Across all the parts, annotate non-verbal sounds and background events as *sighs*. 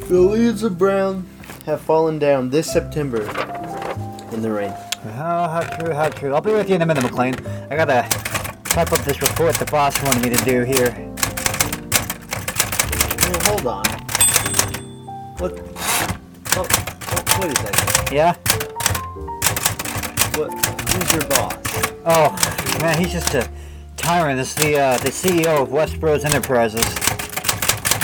The leaves of brown have fallen down this September in the rain. Oh, how true, how true. I'll be with you in a minute, McLean. I gotta type up this report the boss wanted me to do here. Well, hold on. What? Oh, oh, wait a second. Yeah? What? Who's your boss? Oh, man, he's just a tyrant. It's the uh, the CEO of Westbros Enterprises.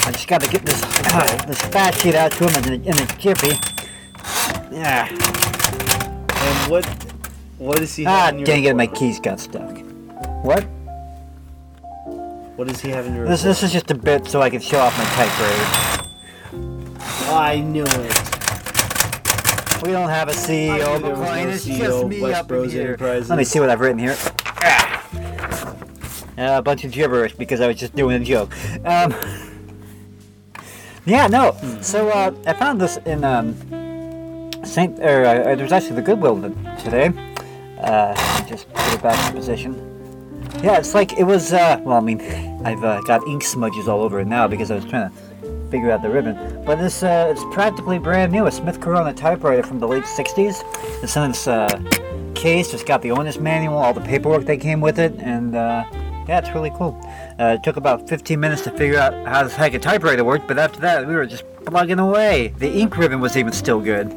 I just gotta get this uh, this fat shit out to him in a, in a jiffy. Yeah. And what? what is he Ah, in dang it, my keys got stuck. What? What does he have in your This, report? this is just a bit so I can show off my typewriter. I knew it. We don't have a CEO, knew there was McLean. no it's CEO just me West up in Bros here. Enterprises. Let me see what I've written here. Ah. Uh, a bunch of gibberish because I was just doing a joke. Um, *laughs* yeah, no. So uh, I found this in um, Saint. Or uh, there's actually the Goodwill today. Uh, just put it back in position. Yeah, it's like it was. Uh, well, I mean, I've uh, got ink smudges all over it now because I was trying to figure out the ribbon. But this, uh, it's practically brand new. A Smith Corona typewriter from the late '60s. It's in this uh, case. It's got the owner's manual, all the paperwork that came with it, and uh, yeah, it's really cool. Uh, it took about 15 minutes to figure out how the heck a typewriter worked, but after that, we were just plugging away. The ink ribbon was even still good.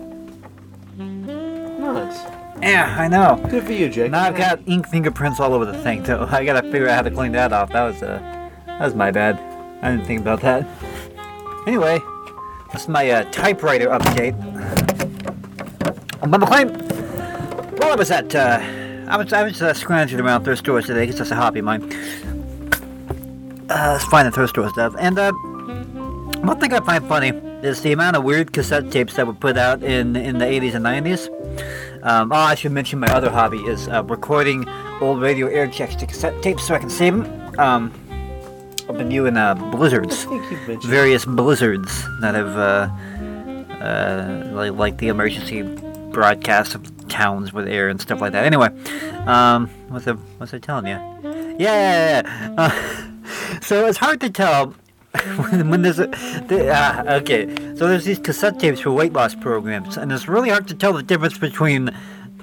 Nice. Yeah, I know. Good for you, Jake. Now I've got ink fingerprints all over the thing, too. *laughs* I gotta figure out how to clean that off. That was, uh, that was my bad. I didn't think about that. Anyway, that's my uh, typewriter update. I'm Bubba Claim. Well, I was at, uh, I was, I was uh, scrounging around thrift stores today because that's a hobby of mine. Uh, it's finding thrift store stuff. And, uh, one thing I find funny is the amount of weird cassette tapes that were put out in, in the 80s and 90s. Um, oh, I should mention my other hobby is uh, recording old radio air checks to cassette tapes so I can save them. Um, I've been doing uh, blizzards, think you've mentioned. various blizzards that have, uh, uh, like, like the emergency broadcast of towns with air and stuff like that. Anyway, um, what's I, what's I telling you? Yeah, yeah, yeah. *laughs* *laughs* So it's hard to tell *laughs* when, when there's a the, uh, okay. So there's these cassette tapes for weight loss programs and it's really hard to tell the difference between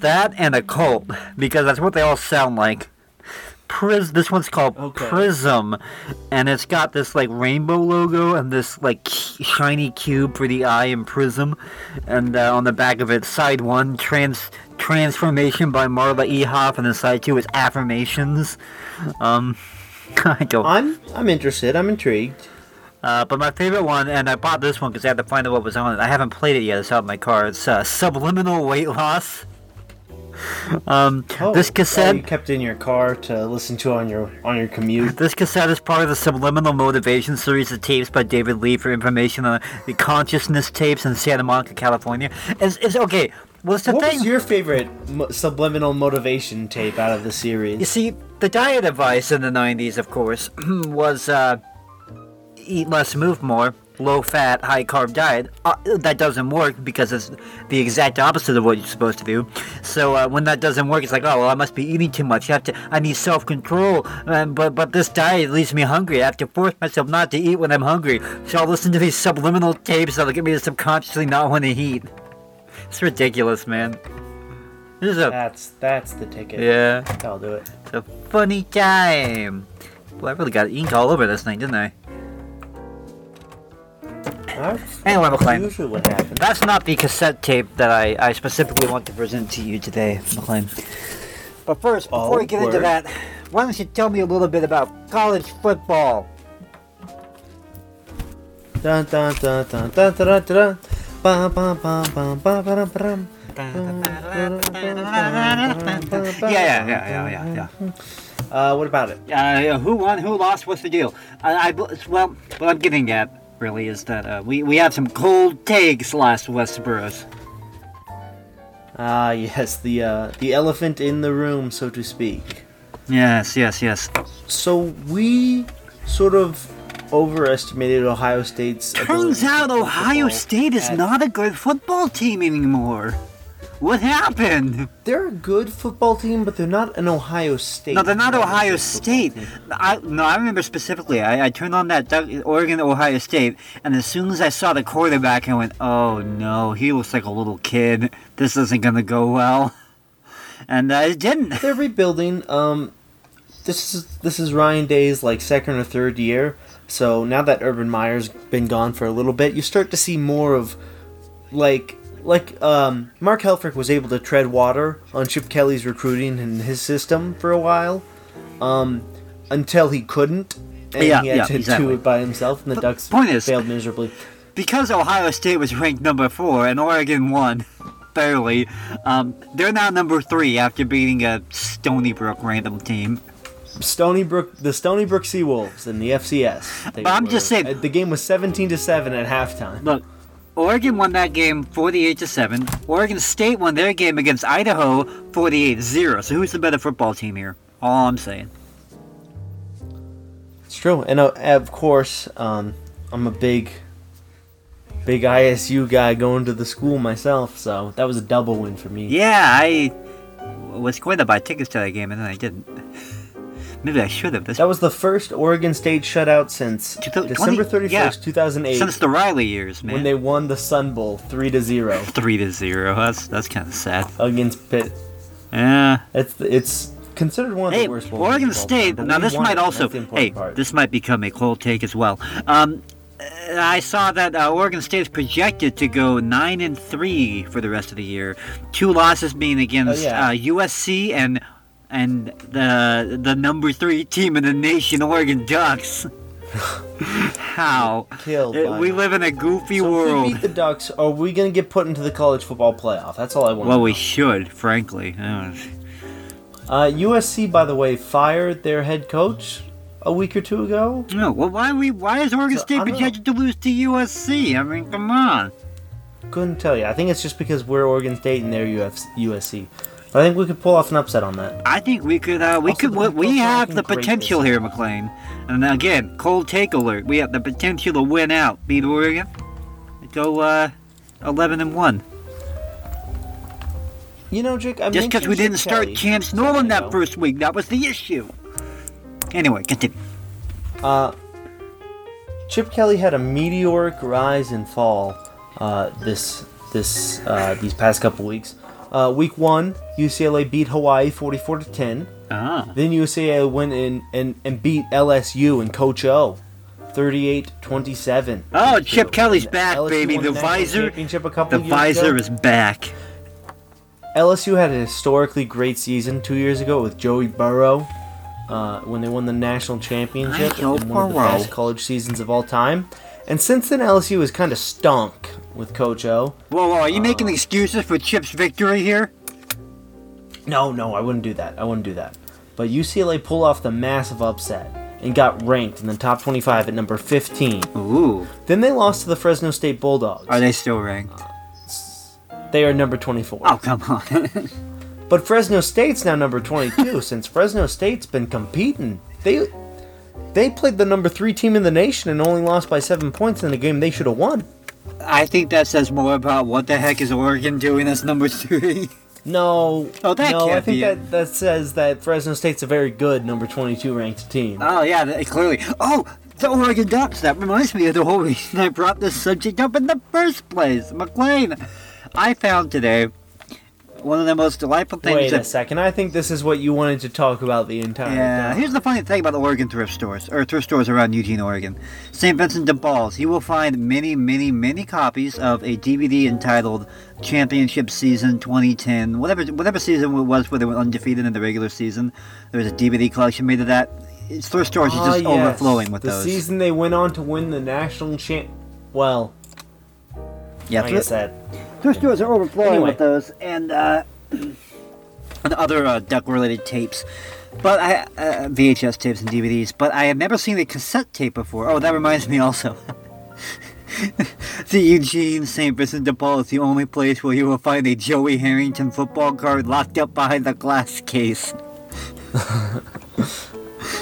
that and a cult because that's what they all sound like. Pris this one's called Okay. prism and it's got this like rainbow logo and this like shiny cube for the eye and prism and uh, on the back of it side one trans transformation by marla ehoff and then side two is affirmations. Um *laughs* i don't I'm I'm interested. I'm intrigued. uh, but my favorite one, and I bought this one because I had to find out what was on it. I haven't played it yet. It's out in my car. It's uh, Subliminal Weight Loss. *laughs* Um, Oh, this oh, cassette, you kept in your car to listen to on your on your commute. this cassette is part of the Subliminal Motivation series of tapes by David Lee for information on the consciousness tapes in Santa Monica, California. It's, it's okay. What's the What thing? was your favorite mo- subliminal motivation tape out of the series? You see, the diet advice in the 90s, of course, *clears throat* was uh, eat less, move more, low fat, high carb diet. Uh, that doesn't work because it's the exact opposite of what you're supposed to do. So uh, when that doesn't work, it's like, oh, well, I must be eating too much. I, have to, I need self control. Um, but, but this diet leaves me hungry. I have to force myself not to eat when I'm hungry. So I'll listen to these subliminal tapes that'll get me to subconsciously not want to eat. It's ridiculous, man. This is a. That's that's the ticket. Yeah. I'll do it. It's a funny time. Well, I really got ink all over this thing, didn't I? That's Anyway, McLean, usually what happens. that's not the cassette tape that I, I specifically want to present to you today, McLean. But first, before Oh, we get into that, why don't you tell me a little bit about college football? Dun dun dun dun dun dun dun dun. Bum, bum, bum, bum, bum, bum, bum, Yeah, yeah, yeah, yeah, yeah, yeah. Uh, what about it? Uh, who won? Who lost? What's the deal? I, I well, what I'm getting at really is that uh, we we have some cold takes last West Bros. Ah, yes, the uh, the elephant in the room, so to speak. Yes, yes, yes. So we sort of overestimated Ohio State's. Turns out Ohio State is at- not a good football team anymore. What happened? They're a good football team, but they're not an Ohio State. No, they're not Ohio State. I no, I remember specifically. I, I turned on that Oregon Ohio State, and as soon as I saw the quarterback, I went, "Oh no, he looks like a little kid. This isn't gonna go well." *laughs* And uh, it didn't. *laughs* They're rebuilding. Um, this is this is Ryan Day's like second or third year. So now that Urban Meyer's been gone for a little bit, you start to see more of like like um, Mark Helfrich was able to tread water on Chip Kelly's recruiting and his system for a while, um, until he couldn't. And Yeah, he had yeah, to exactly. do it by himself, and the Ducks point is- failed miserably. because Ohio State was ranked number four and Oregon won, *laughs* barely. Um, they're now number three after beating a Stony Brook random team. Stony Brook, the Stony Brook Sea Wolves in the FCS. But I'm just saying- the game was 17 to seven at halftime. Look, Oregon won that game 48 to 7. Oregon State won their game against Idaho 48 0. So who's the better football team here? All I'm saying. It's true, and uh, of course, um, I'm a big, big OSU guy going to the school myself, so that was a double win for me. Yeah, I was going to buy tickets to that game and then I didn't. Maybe I should have. This That was the first Oregon State shutout since Two thou- December 31st, yeah. 2008, since the Riley years, man. when they won the Sun Bowl three to 0. *laughs* 3 to 0. That's that's kind of sad. against Pitt. Yeah. It's it's considered one of Hey, the worst bowls Oregon State. time, Now this might also. that's the important Hey, part. this might become a cold take as well. Um, I saw that uh, Oregon State is projected to go nine and three for the rest of the year. Two losses being against Oh, yeah. uh, USC and and the the number three team in the nation, Oregon Ducks. *laughs* How? Killed Uh, we live in a goofy So if we world. beat the Ducks, are we gonna get put into the college football playoff? That's all I want. Well, we should, frankly. Uh, Uh, USC, by the way, fired their head coach a week or two ago. No, well, why we? Why is Oregon So, State projected to lose to USC? I mean, come on. Couldn't tell you. I think it's just because we're Oregon State and they're UFC, USC. I think we could pull off an upset on that. I think we could. Uh, we Also, could. We, we have the potential here. McLean. And again, cold take alert. We have the potential to win out, beat Oregon, go uh, eleven and one. You know, Jake, I'm Just because we didn't start Kelly Chance Nolan that ago. first week. That was the issue. Anyway, continue. Uh, Chip Kelly had a meteoric rise and fall uh, this this uh, these past couple weeks. Uh, week one, UCLA beat Hawaii 44 to 10. Ah. Then UCLA went in and, and beat LSU and Coach O 38 27. Oh, Chip Kelly's back, baby. The visor, a couple the years visor ago. is back. LSU had a historically great season two years ago with Joey Burrow uh, when they won the national championship Joe and one of the best college seasons of all time. And since then, LSU has kind of stunk with Coach O. Whoa, whoa! Are you making Uh, excuses for Chip's victory here? No, no, I wouldn't do that. I wouldn't do that. But UCLA pulled off the massive upset and got ranked in the top 25 at number 15. Ooh. Then they lost to the Fresno State Bulldogs. Are they still ranked? They are number 24. Oh, come on. *laughs* But Fresno State's now number 22 *laughs* since Fresno State's been competing. They they played the number 3 team in the nation and only lost by 7 points in a game they should have won. I think that says more about what the heck is Oregon doing as number three. No. *laughs* Oh, that no, I think that that says that Fresno State's a very good number 22 ranked team. Oh yeah, that, clearly. Oh, the Oregon Ducks. That reminds me of the whole reason I brought this subject up in the first place. McLean, I found today one of the most delightful things. Wait a that, second. I think this is what you wanted to talk about the entire yeah, time. here's the funny thing about the Oregon thrift stores, or thrift stores around Eugene, Oregon. St. Vincent de Paul's. You will find many, many, many copies of a DVD entitled "Championship Season 2010." Whatever, whatever season it was where they were undefeated in the regular season. There was a DVD collection made of that. It's thrift stores are Ah, just yes. overflowing with the those. season they went on to win the national champ. Well, yeah, I guess that. Thrift stores are overflowing Anyway. with those, and uh, *clears throat* and other uh, duck-related tapes. But I uh, VHS tapes and DVDs. But I have never seen a cassette tape before. Oh, that reminds me also. *laughs* the Eugene St. Vincent de Paul is the only place where you will find a Joey Harrington football card locked up behind the glass case. *laughs*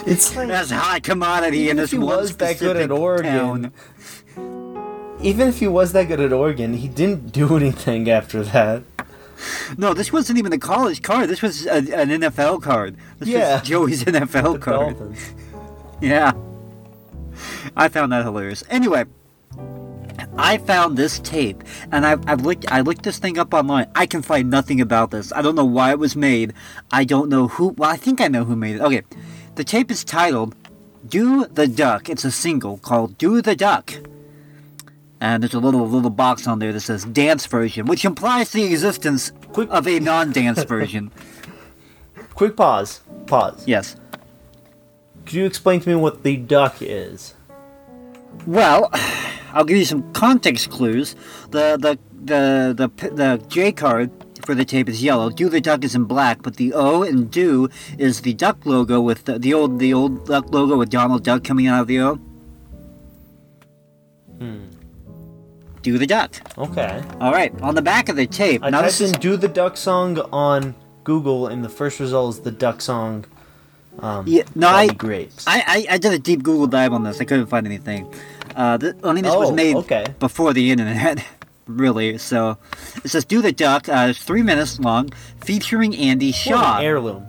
It's like That's high commodity in this one was that good at Oregon, town. Even if he was that good at Oregon, he didn't do *laughs* anything after that. No, this wasn't even a college card. This was a, an NFL card. This Yeah. was Joey's NFL *laughs* The card. Dolphins. Yeah. I found that hilarious. Anyway, I found this tape, and I've, I've looked. I looked this thing up online. I can find nothing about this. I don't know why it was made. I don't know who. Well, I think I know who made it. Okay, the tape is titled "Do the Duck." It's a single called "Do the Duck." And there's a little little box on there that says dance version, which implies the existence Quick- of a non-dance version. *laughs* Quick pause. Pause. Yes. Could you explain to me what the duck is? Well, I'll give you some context clues. The the the the the J card for the tape is yellow. Do the duck is in black, but the O and do is the duck logo with the, the old the old duck logo with Donald Duck coming out of the O. Hmm. Do the duck. Okay. All right, on the back of the tape. I now typed this in is "Do the Duck" song on Google, and the first result is the duck song. Um, Yeah, no, I- grapes. I, I I did a deep Google dive on this. I couldn't find anything. Uh, the, I mean, this was Oh, made okay. before the internet, *laughs* really. So it says "Do the Duck." Uh, it's three minutes long, featuring Andy What Shaw. an heirloom.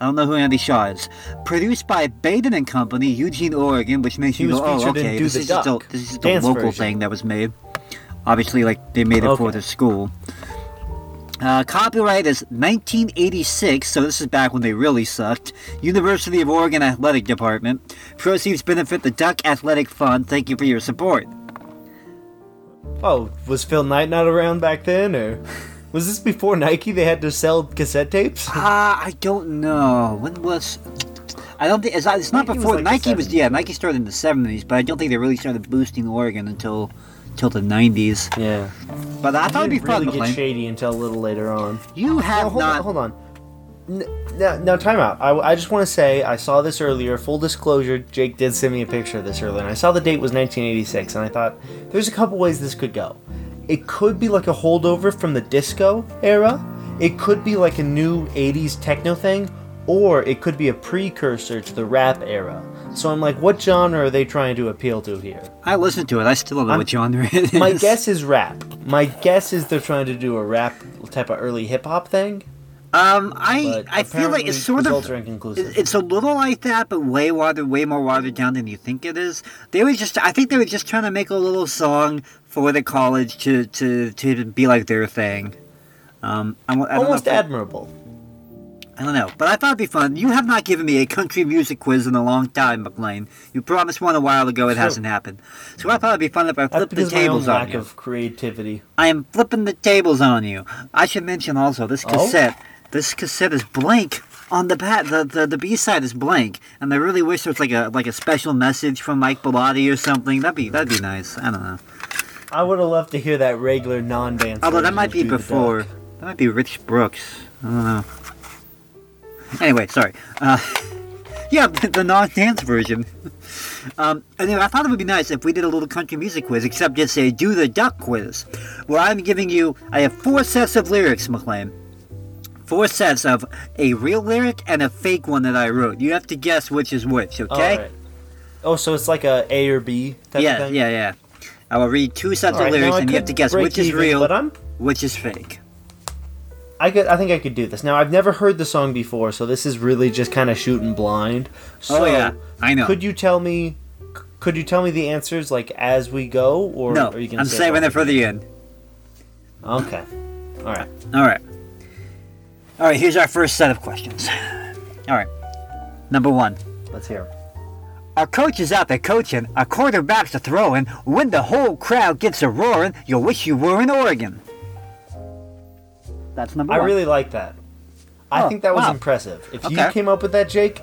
I don't know who Andy Shaw is. Produced by Baden and Company, Eugene, Oregon, which makes He you go, oh, okay, this is, a, this is just a local version. thing that was made. Obviously, like they made it for the school. Uh, copyright is 1986, so this is back when they really sucked. University of Oregon Athletic Department. Proceeds benefit the Duck Athletic Fund. Thank you for your support. Oh, was Phil Knight not around back then, or was this before Nike? They had to sell cassette tapes. Ah, I don't know. When was? I don't think it's not, it's not Nike was before like Nike was. Yeah, Nike started in the seventies, but I don't think they really started boosting Oregon until until the nineties. Yeah, But I thought it'd be didn't fun. really get shady until a little later on. You Now, have hold not. on, hold on. N- Now, now, time out. I, I just want to say I saw this earlier. Full disclosure, Jake did send me a picture of this earlier, and I saw the date was 1986, and I thought there's a couple ways this could go. It could be like a holdover from the disco era. It could be like a new 80s techno thing, or it could be a precursor to the rap era. So I'm like, what genre are they trying to appeal to here? I listened to it. I still don't know I'm- what genre it is. My guess is rap. My guess is they're trying to do a rap type of early hip hop thing. Um, I But I feel like it's sort of. are inconclusive. it- It's a little like that, but way watered, way more watered down than you think it is. They were just, I think they were just trying to make a little song for the college to to, to be like their thing. Um, I, I Almost if it- admirable. I don't know, but I thought it'd be fun. You have not given me a country music quiz in a long time, McLean. You promised one a while ago. It hasn't happened. So I thought it'd be fun if I flipped the because of my own tables on lack you. of creativity. I am flipping the tables on you. I should mention also this Oh? cassette. This cassette is blank on the bat. The, the the B side is blank, and I really wish there was like a like a special message from Mike Bellotti or something. That'd be that'd be nice. I don't know. I would have loved to hear that regular non-dance. Although that might be before. That might be Rich Brooks. I don't know. Anyway, sorry. Uh, *laughs* yeah, the, the non-dance version. Um, anyway, I thought it would be nice if we did a little country music quiz, except just say do the duck quiz, where I'm giving you. I have four sets of lyrics, McLean. Four sets of a real lyric and a fake one that I wrote. You have to guess which is which. Okay? Alright. Oh, so it's like a A or B type yeah, of thing. yeah, yeah. I will read two sets Alright, of now lyrics, and you have to guess which is real, which is fake. I could. I think I could do this. Now I've never heard the song before, so this is really just kind of shooting blind. So, oh yeah, I know. Could you tell me? Could you tell me the answers like as we go, or no, are you gonna I'm say saving both? it for the end. Okay. All right. All right. All right, here's our first set of questions. All right. Number one. Let's hear. Our coach is out there coaching, our quarterback's a throwing. When the whole crowd gets a roaring, you'll wish you were in Oregon. That's number I one. really like that. I Oh, think that was wow. impressive. If you Okay. came up with that, Jake,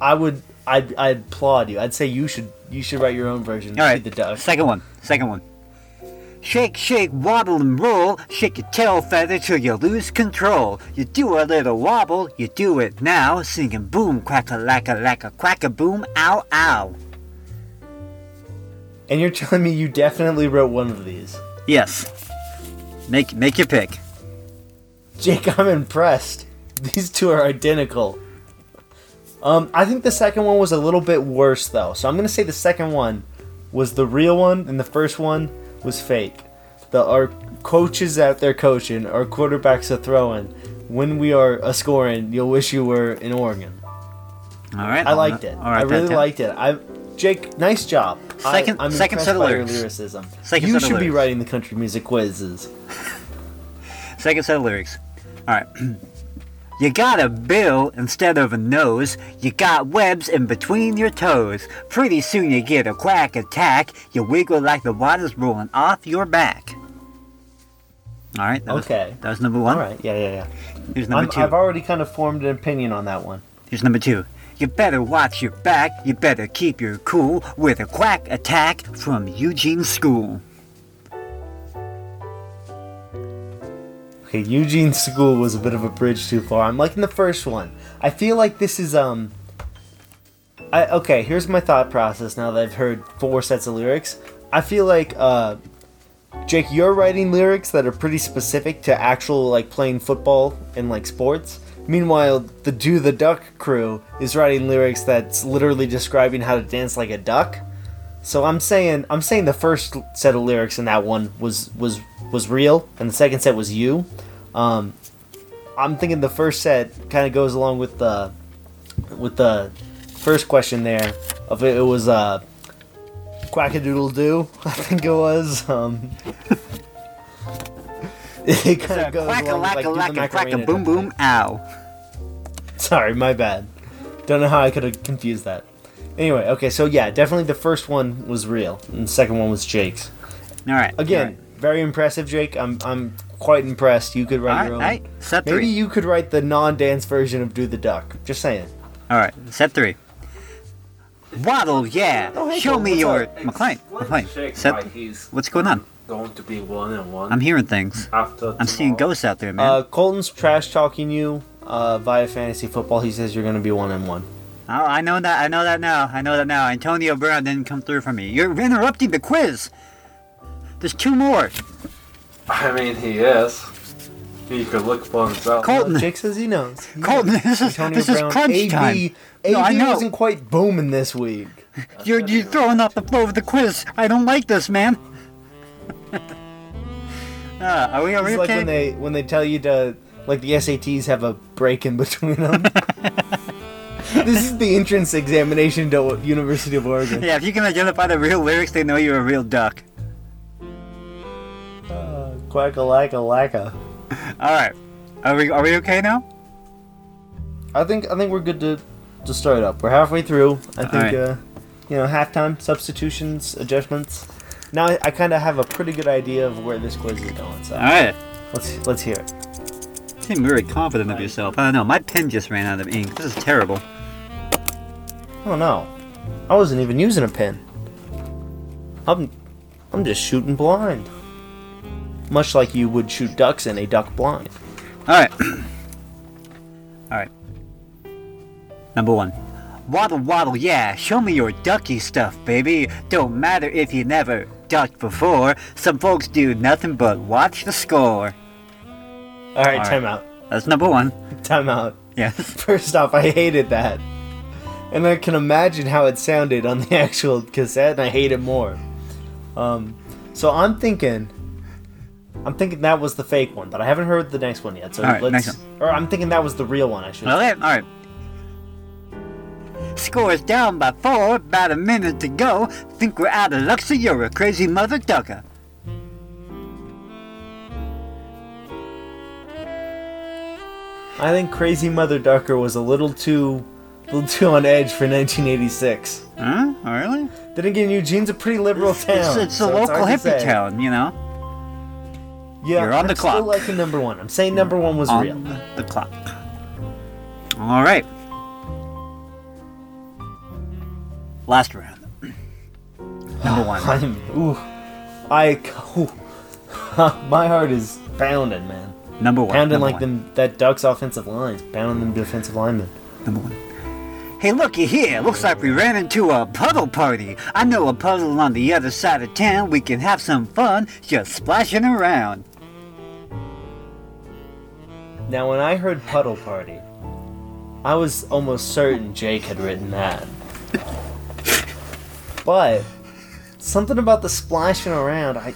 I would. I'd, I'd applaud you. I'd say you should. You should write your own version. All right. The duck. Second one. Second one. Shake, shake, waddle and roll. Shake your tail feather till you lose control. You do a little wobble, you do it now. Singing boom, quack a lack a lack a quack a boom, ow ow. And you're telling me you definitely wrote one of these. Yes. Make make your pick. Jake, I'm impressed. These two are identical. Um, I think the second one was a little bit worse though, so I'm gonna say the second one was the real one, and the first one was fake. The our coaches out there coaching, our quarterbacks are throwing. When we are a scoring, you'll wish you were in Oregon. All right. I liked it. All right. I really liked it. I, Jake, nice job. Second- I, I'm second set of lyrics. lyricism. Second you should be writing the country music quizzes. *laughs* Second set of lyrics. All right. *clears throat* You got a bill instead of a nose. You got webs in between your toes. Pretty soon you get a quack attack. You wiggle like the water's rolling off your back. All right. That was, Okay. That was number one. All right. Yeah, yeah, yeah. Here's number I'm, 2 I've already kind of formed an opinion on that one. Here's number two. You better watch your back. You better keep your cool with a quack attack from Eugene School. Okay, Eugene School was a bit of a bridge too far. I'm liking the first one. I feel like this is um. I okay. Here's my thought process. Now that I've heard four sets of lyrics, I feel like uh, Jake, you're writing lyrics that are pretty specific to actual like playing football and like sports. Meanwhile, the Do the Duck crew is writing lyrics that's literally describing how to dance like a duck. So I'm saying I'm saying the first set of lyrics in that one was was was real, and the second set was you. Um, I'm thinking the first set kind of goes along with the with the first question there of it, it was uh quackadoodle doo *laughs* I think it was um *laughs* it kind of goes Quack a along with, lack a lack a crack a boom boom ow. Sorry, my bad. Don't know how I could have confused that. Anyway, okay, so yeah, definitely the first one was real, and the second one was Jake's. All right. Again, All right. very impressive, Jake. I'm I'm quite impressed. You could write right. your All own. right. Set Maybe three. you could write the non-dance version of "Do the Duck." Just saying. All right. Set three. Waddle, yeah. Oh, hey, Show Cole, me what's your up? McLean. McLean. Set. What's going on? going to be one and one I'm hearing things. after I'm seeing ghosts out there, man. Uh, Colton's trash talking you uh, via fantasy football. He says you're going to be one and one. Oh, I know that. I know that now. I know that now. Antonio Brown didn't come through for me. You're interrupting the quiz. There's two more. I mean, he is. He could look for himself. Colton. Jake says he knows. He Colton, knows. this is Antonio this is Brown. crunch AB, time. AB No, I know. wasn't quite booming this week. *laughs* You're you're throwing off the flow of the quiz. I don't like this, man. uh, *laughs* are we are we It's like okay? when they when they tell you to like the SATs have a break in between them. *laughs* this is the entrance examination to University of Oregon. Yeah, if you can identify the real lyrics, they know you're a real duck. Uh, quack a lack a lacka. All right, are we are we okay now? I think I think we're good to to start up. We're halfway through. I think Alright. uh, you know halftime substitutions adjustments. Now I, I kind of have a pretty good idea of where this quiz is going. So All right. let's let's hear it. You seem very confident of yourself. I don't know. My pen just ran out of ink. This is terrible. Oh no, I wasn't even using a pen. I'm I'm just shooting blind. Much like you would shoot ducks in a duck blind. All right. *clears throat* All right. Number one. Waddle, waddle, yeah. Show me your ducky stuff, baby. Don't matter if you never ducked before. Some folks do nothing but watch the score. All right, All right. time out. That's number one. Time out. Yes. *laughs* First off, I hated that. And I can imagine how it sounded on the *laughs* actual cassette, and I hate it more. Um, so I'm thinking, I'm thinking that was the fake one, but I haven't heard the next one yet. So right, let's, or I'm thinking that was the real one. I should. Okay, all right. Scores down by four, about a minute to go. Think we're out of luck, so you're a crazy mother ducker. I think Crazy Mother Ducker was a little too, a little too on edge for 1986. Huh? Oh, really? Then again, Eugene's a pretty liberal town. It's, it's a local to hippie say. town, you know? Yeah, You're on the I'm still clock. liking number one. I'm saying number one was On real. the clock. All right. Last round. *sighs* Number one. I'm, ooh, I, ooh, *laughs* my heart is pounding, man. Number one. Pounding number like one. them that Ducks offensive lines, pounding them defensive linemen. Number one. Hey, looky here. Looks like we ran into a puddle party. I know a puddle on the other side of town. We can have some fun just splashing around. Now, when I heard Puddle Party, I was almost certain Jake had written that. but something about the splashing around, I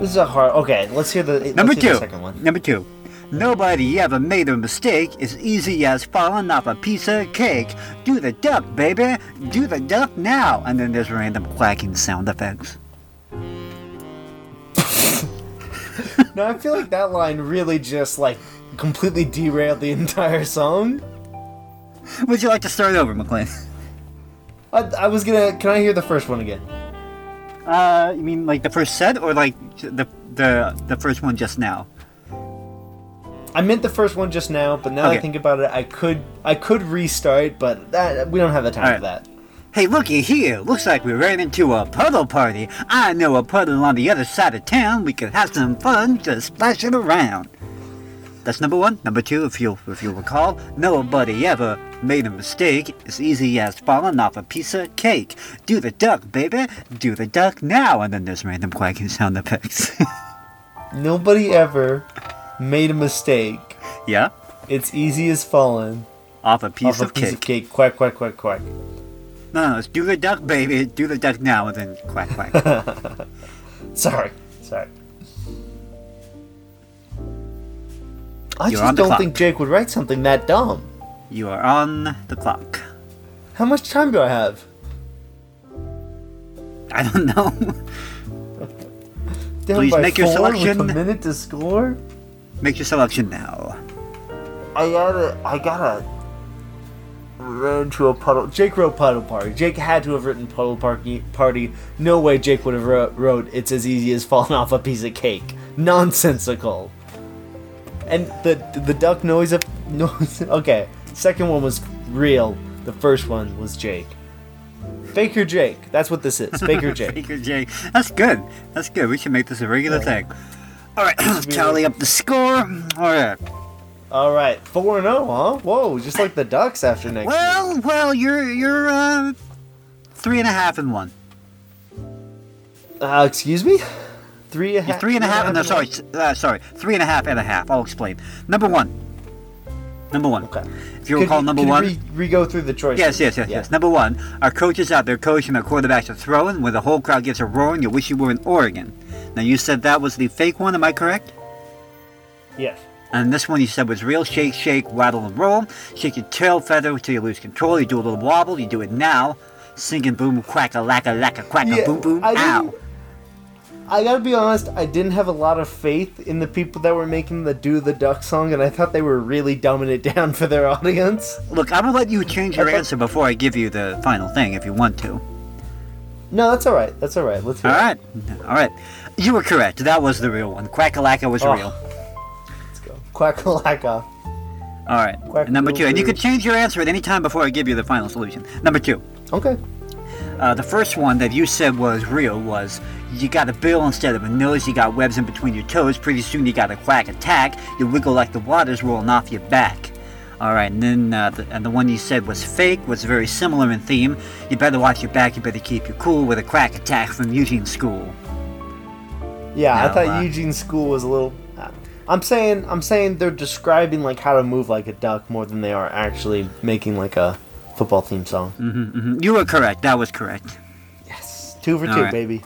This is a hard. Okay, let's hear the Number let's hear two. The second one. Number two. Nobody ever made a mistake as easy as falling off a piece of cake. Do the duck, baby. Do the duck now. And then there's random quacking sound effects. *laughs* No, I feel like that line really just like completely derailed the entire song. Would you like to start over, McLean? I, I was gonna. Can I hear the first one again? Uh, you mean like the first set or like the the the first one just now? I meant the first one just now, but now that I think about it, I could I could restart, but that we don't have the time for that. Hey, looky here. Looks like we ran into a puddle party. I know a puddle on the other side of town. We could have some fun just splashing around. That's number one. Number two, if you if you recall, nobody ever made a mistake as easy as falling off a piece of cake. Do the duck, baby. Do the duck now. And then there's random quacking sound effects. *laughs* Nobody ever made a mistake. yeah, It's easy as falling off a piece off a piece cake. of cake. Quack quack quack quack. No, no, it's do the duck, baby. Do the duck now, and then quack quack. *laughs* Sorry, sorry. I You're just don't clock. think Jake would write something that dumb. you are on the clock. How much time do I have? I don't know. *laughs* Please make your selection. With a minute to score. Make your selection now. I gotta, I gotta. Ran to a puddle. Jake wrote puddle party. Jake had to have written puddle party. Party. No way Jake would have wrote, wrote "It's as easy as falling off a piece of cake." Nonsensical. And the the duck noise of *laughs* noise. Okay, second one was real. The first one was Jake. Faker Jake. That's what this is. Faker *laughs* Jake. Faker Jake. That's good. That's good. We should make this a regular thing. All right, *clears throat* let's tally up the score. All right. All right, four and zero, huh? Whoa, just like the Ducks after next. Well, well, you're you're uh, three and a half and one. Uh, excuse me. Three and a You're half. three and a half. No, sorry, uh, sorry, three and a half and a half. I'll explain. Number one. Number one. Okay. If you Could recall, number could one. Re, re go through the choices. Yes, yes, yes, Yeah. yes. Number one, our coaches out there coaching, our quarterbacks are throwing, when the whole crowd gets a roaring, you wish you were in Oregon. Now, you said that was the fake one, am I correct? Yes. And this one you said was real shake, shake, rattle, and roll. Shake your tail feather until you lose control. You do a little wobble, you do it now. Singing boom, quack a lack a lack a quack a Yeah, boom boom, I ow. I gotta be honest. I didn't have a lot of faith in the people that were making the "Do the Duck" song, and I thought they were really dumbing it *laughs* down for their audience. Look, I'm gonna let you change your thought- answer before I give you the final thing if you want to. No, that's all right. That's all right. Let's hear it. Alright, alright. You were correct. That was the real one. Quack a lack was Oh. real. Let's go. Quackalacka. Alright. Quack Number two, and you could change your answer at any time before I give you the final solution. Number two. Okay. Uh, the first one that you said was real was you got a bill instead of a nose, you got webs in between your toes, pretty soon you got a quack attack, you wiggle like the water's rolling off your back. Alright, and then uh, the, and the one you said was fake was very similar in theme. You better watch your back, you better keep your cool with a quack attack from Eugene School. Yeah, I thought uh, Eugene School was a little. uh, I'm saying, I'm saying they're describing like how to move like a duck more than they are actually making like a football theme song. Mhm, You were correct, that was correct. Yes, two for two, Alright. baby.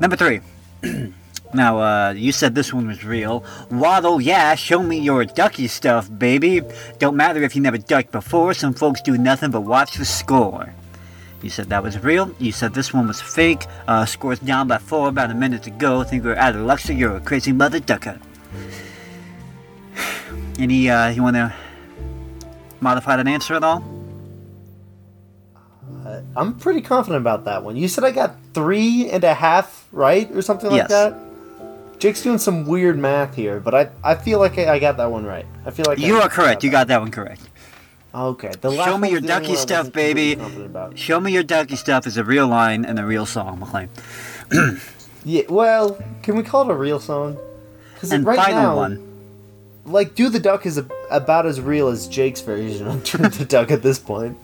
Number three. *clears throat* now, uh, you said this one was real. Waddle, yeah, show me your ducky stuff, baby. Don't matter if you never ducked before, some folks do nothing but watch the score. You said that was real. You said this one was fake. Uh, scores down by four, about a minute to go. Think we're out of luck, so you're a crazy mother ducker. *sighs* Any, uh, you want to modify that answer at all? Uh, I'm pretty confident about that one. You said I got three and a half right or something like Yes. that. Jake's doing some weird math here, but I I feel like I, I got that one right. I feel like You I are correct. You got that one correct. Okay, the last Show me your ducky stuff, baby. Show me your ducky stuff is a real line and a real song, McLean. *clears throat* Yeah, well, can we call it a real song? Because And right final now, one. like "Do the Duck" is a, about as real as Jake's version of "Do the Duck" at this point.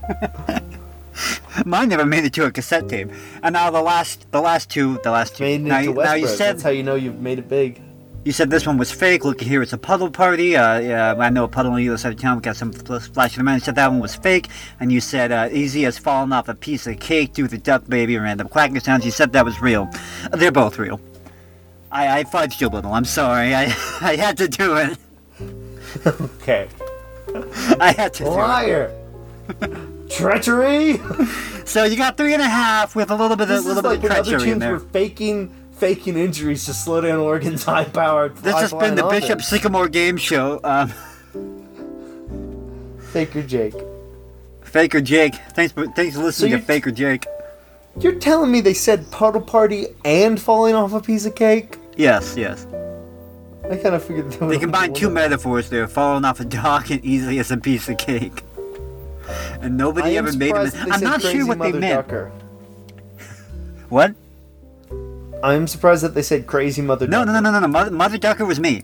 *laughs* Mine never made it to a cassette tape. And now the last, the last two, the last two. Made it now, into you- now you said That's how you know you've made it big. You said this one was fake. Look here, it's a puddle party. Uh, yeah, I know a puddle on the other side of town. We got some fl- splash in the man. You said that one was fake. And you said uh, easy as falling off a piece of cake. Do the duck baby. or Random quacking sounds. You said that was real. They're both real. I, I fudged a little. I'm sorry. I, *laughs* I had to do it. Okay. *laughs* I had to do it. Liar. Treachery. *laughs* So you got three and a half with a little bit, This of, little like bit when of other treachery in teams there. were faking faking injuries to slow down Oregon's *laughs* high-powered. This has been the Bishop Sycamore Game Show. Um, Faker Jake. Faker Jake, thanks for thanks for listening to Faker Jake. You're telling me they said puddle party and falling off a piece of cake? Yes, yes. I kind of figured They combined two metaphors there: falling off a dock and easily as a piece of cake. And nobody ever made them. I'm not sure what they meant. ducker. What? I'm surprised that they said crazy mother. No, no, no, no, no, no. Mother, Mother Ducker was me.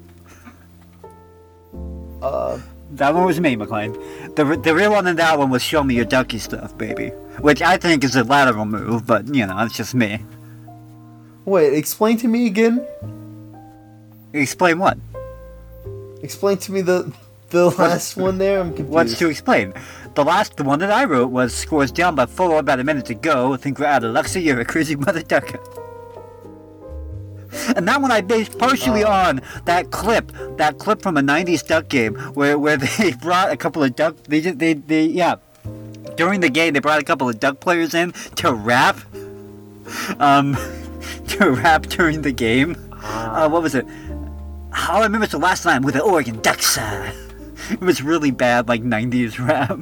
Uh, That one was me, McLean. The, the real one in that one was show me your ducky stuff, baby. Which I think is a lateral move, but you know, it's just me. wait, explain to me again. Explain what? Explain to me the the last one there. I'm confused. What's to explain? The last the one that I wrote was scores down by four about a minute to go. I think we're out of Alexa, you're a crazy mother ducker. And that one I based partially on that clip, that clip from a '90s duck game where, where *laughs* they brought a couple of duck. They just they they yeah. During the game, they brought a couple of duck players in to rap. Um, *laughs* to rap during the game. Uh, what was it? All I remember is the last time with the Oregon Ducks. *laughs* It was really bad, like '90s rap.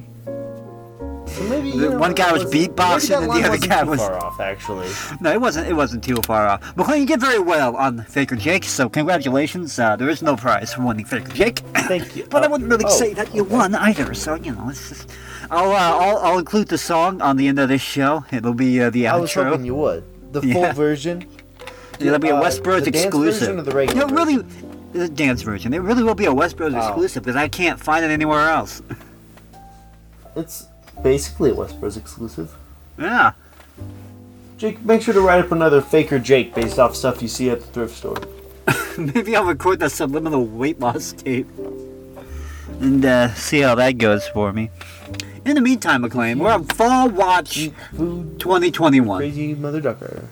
So maybe The know, one guy was beatboxing and the other guy too was- far off. Actually, No, it wasn't. It wasn't too far off. McLean, you did very well on Faker Jake, so congratulations. Uh, there is no prize for winning Faker Jake. thank you. *laughs* but I Uh, wouldn't really oh, say that you won either. So you know, it's just. I'll, uh, I'll I'll include the song on the end of this show. It'll be uh, the I was hoping you would. The full Yeah. version. *laughs* It'll be a uh, West Bros dance exclusive. version regular No, really, the dance version. It really will be a West Bros Oh. exclusive because I can't find it anywhere else. *laughs* It's basically a West Bros exclusive. yeah. Jake, make sure to write up another Faker Jake based off stuff you see at the thrift store. *laughs* Maybe I'll record that subliminal weight loss tape and uh, see how that goes for me. In the meantime, McLean, we're on Fall Watch food, 2021. crazy mother ducker.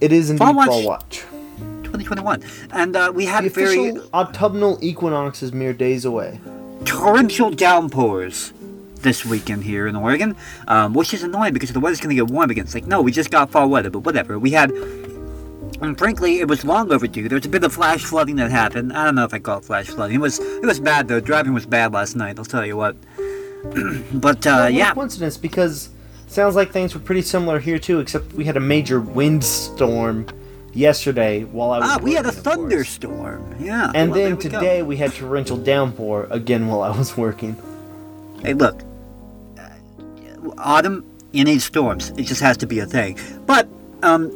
It is indeed Fall fall Watch- watch. 2021. And uh, we have The very official autumnal equinox is mere days away. torrential downpours this weekend here in Oregon, um, which is annoying because the weather's going to get warm again. It's like, no, we just got fall weather, but whatever. We had, and frankly, it was long overdue. There was a bit of flash flooding that happened. I don't know if I call it flash flooding. It was it was bad though. Driving was bad last night. I'll tell you what. *clears throat* but uh, a yeah, coincidence because sounds like things were pretty similar here too, except we had a major windstorm yesterday while I was. ah, we had a working, thunderstorm. Yeah, And well, then we go. today we had torrential downpour again while I was working. Hey, look. Autumn, you need storms. It just has to be a thing. But, um,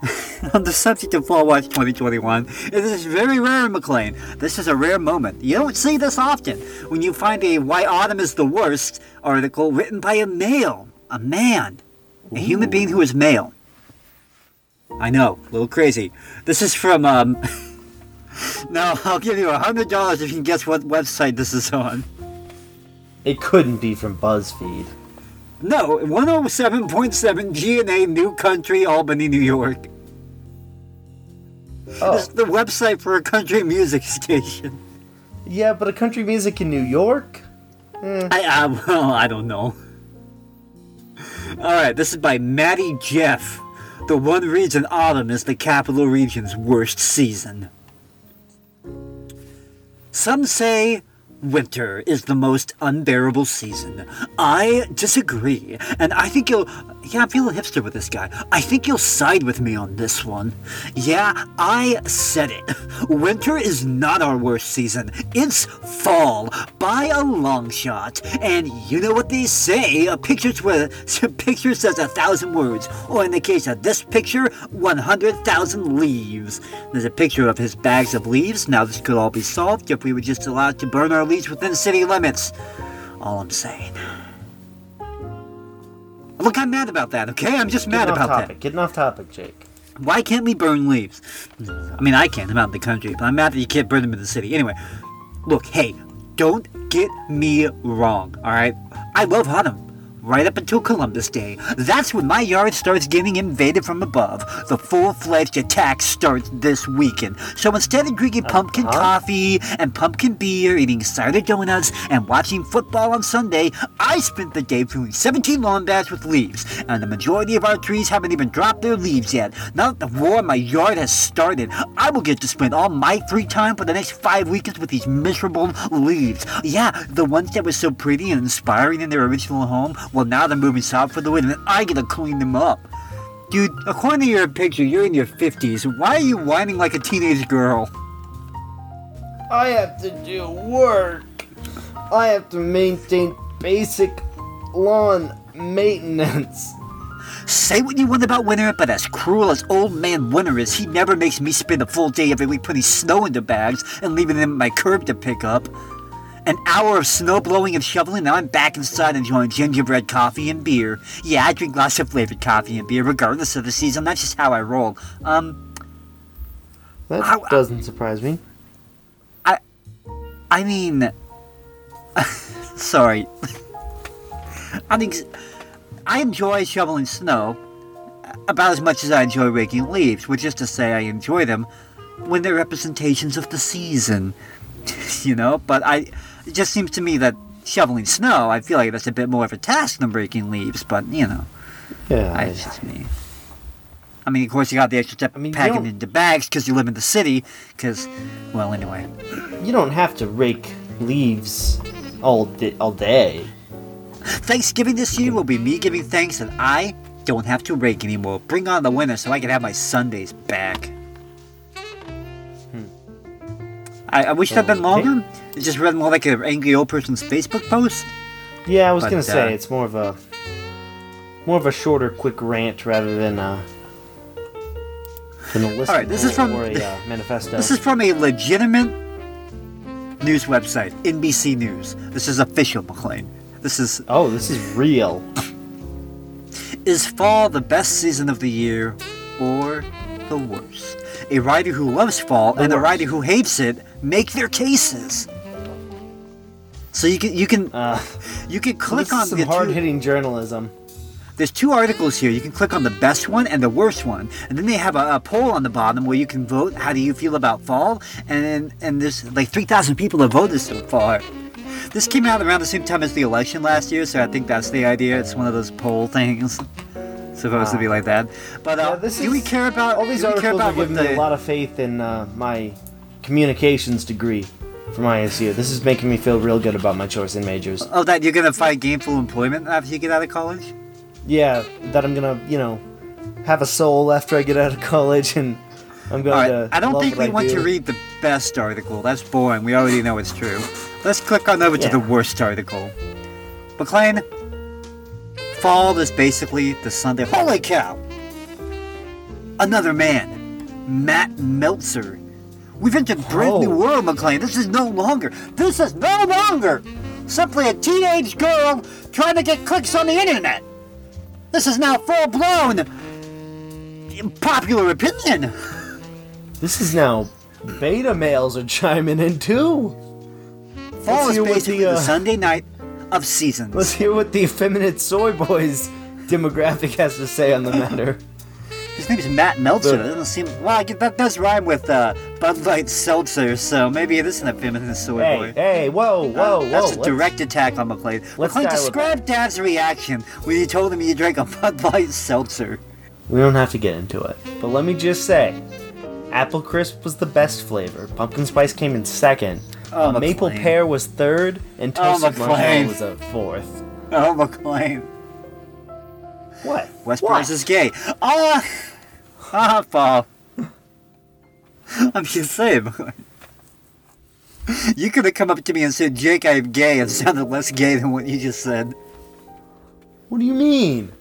*laughs* on the subject of Fall Watch 2021, it is very rare, in McLean. This is a rare moment. You don't see this often when you find a Why Autumn is the Worst article written by a male. A man. A human being who is male. I know, a little crazy. This is from, um. *laughs* now, I'll give you a $100 if you can guess what website this is on. It couldn't be from BuzzFeed. No, 107.7 GNA New Country, Albany, New York. Oh, This is the website for a country music *laughs* station. yeah, but a country music in New York? Eh, I, I, well, I don't know. Alright, this is by Matty Jeff. The one reason autumn is the capital region's worst season. Some say winter is the most unbearable season. I disagree, and I think you'll. Yeah, I'm feeling hipster with this guy. I think you'll side with me on this one. Yeah, I said it. *laughs* Winter is not our worst season. It's fall by a long shot. And you know what they say: a picture's worth, a *laughs* picture says a thousand words, or in the case of this picture, one hundred thousand leaves. There's a picture of his bags of leaves. Now this could all be solved if we were just allowed to burn our leaves within city limits. All I'm saying. Look, I'm mad about that, okay? I'm just mad getting off about topic. that. Getting off topic, Jake. Why can't we burn leaves? I mean, I can't. I'm out in the country, but I'm mad that you can't burn them in the city. Anyway, look, hey, don't get me wrong, alright? I love autumn. Right up until Columbus Day. That's when my yard starts getting invaded from above. The full-fledged attack starts this weekend. So instead of drinking pumpkin Uh-huh. coffee and pumpkin beer, eating cider donuts, and watching football on Sunday, I spent the day filling 17 lawn beds with leaves. And the majority of our trees haven't even dropped their leaves yet. Now that the war in my yard has started, I will get to spend all my free time for the next five weekends with these miserable leaves. Yeah, the ones that were so pretty and inspiring in their original home, well, now they're moving south for the winter, and I get to clean them up. Dude, according to your picture, you're in your 50s. Why are you whining like a teenage girl? I have to do work. I have to maintain basic lawn maintenance. Say what you want about winter, but as cruel as old man winter is, he never makes me spend a full day every week putting snow into bags and leaving them at my curb to pick up. An hour of snow blowing and shoveling, now I'm back inside enjoying gingerbread coffee and beer. Yeah, I drink lots of flavored coffee and beer, regardless of the season. That's just how I roll. Um, That Ow, ow. doesn't surprise me. I. I mean, *laughs* sorry. *laughs* I think I enjoy shoveling snow about as much as I enjoy raking leaves, which is to say, I enjoy them when they're representations of the season. *laughs* you know, but I it just seems to me that shoveling snow, I feel like that's a bit more of a task than breaking leaves. But you know, Yeah. I, it's just me. I mean, of course, you got the extra step I mean, packing into bags because you live in the city. Because, well, anyway. you don't have to rake leaves all di- all day. Thanksgiving this year will be me giving thanks that I don't have to rake anymore. Bring on the winter so I can have my Sundays back. I, I wish it had been longer. It just read more like an angry old person's Facebook post. Yeah, I was But, gonna say uh, it's more of a more of a shorter, quick rant rather than uh than a list All right, this is from- a uh, *laughs* manifesto. This is from a legitimate news website, NBC News. This is official, McLean. This is oh, this is real. Is fall the best season of the year or the worst? A writer who loves fall The and a worst. writer who hates it make their cases. So you can you can Uh, you can click on some the hard-hitting journalism. there's two articles here. You can click on the best one and the worst one, and then they have a, a poll on the bottom where you can vote. How do you feel about fall? And and there's like three thousand people have voted so far. This came out around the same time as the election last year, so I think that's the idea. It's one of those poll things. *laughs* Supposed to be like that. But uh, Ah. Yeah, this do we care about All these do care articles are about what me a lot of faith in uh, my communications degree from ISU. This is making me feel real good about my choice in majors. Oh, that you're gonna find gainful employment after you get out of college? Yeah, that I'm gonna, you know, have a soul after I get out of college, and I'm going All to. right. I don't think we want do. to read the best article. That's boring. We already know it's true. Let's click on over to the worst article. McLean, fall is basically the Sunday. Holy cow! Another man, Matt Meltzer. We've entered a brand new Oh. world, McLean. This is no longer. This is no longer simply a teenage girl trying to get clicks on the internet. This is now full blown popular opinion. This is now. Beta males are chiming in too. Fall is basically the, the, uh, Sunday night of seasons. Let's hear what the effeminate soy boys demographic has to say on the matter. *laughs* His name is Matt Meltzer. The- That doesn't seem well. I get- That does rhyme with uh, Bud Light Seltzer, so maybe it is an effeminate soy hey, boy. hey, whoa, Uh, whoa, whoa. That's a direct attack on McLean. McLean, describe Dad's reaction when you told him you drank a Bud Light Seltzer. We don't have to get into it, but let me just say, apple crisp was the best flavor. Pumpkin spice came in second. Oh, maple pear was third, and Oh, toasted McLean. marshmallow was a fourth. Oh, McLean. What? West what? Bros is gay. Ah! *laughs* Ah, Paul. I'm just saying, *laughs* You could have come up to me and said, Jake, I am gay, and sounded less gay than what you just said. What do you mean?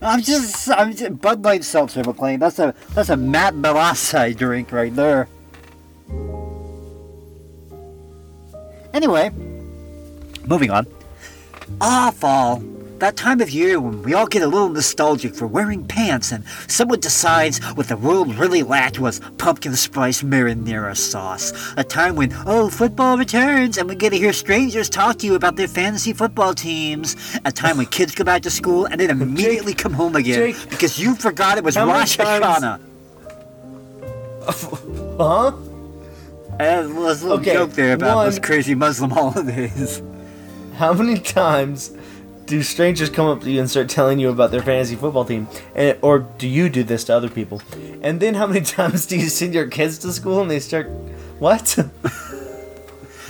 I'm just, I'm just Bud Light Seltzer, McLean. That's a, that's a Matt Belassi drink right there. Anyway, moving on. Ah, fall. That time of year when we all get a little nostalgic for wearing pants and someone decides what the world really lacked was pumpkin spice marinara sauce. A time when, oh, football returns and we get to hear strangers talk to you about their fantasy football teams. A time when kids go back to school and then *laughs* immediately come home again Jake, because you forgot it was Rosh Hashanah. *laughs* Uh, huh? And a little Okay, joke there about one- those crazy Muslim *laughs* holidays. How many times do strangers come up to you and start telling you about their fantasy football team? And, or do you do this to other people? And then how many *laughs* times do you send your kids to school and they start. What? *laughs*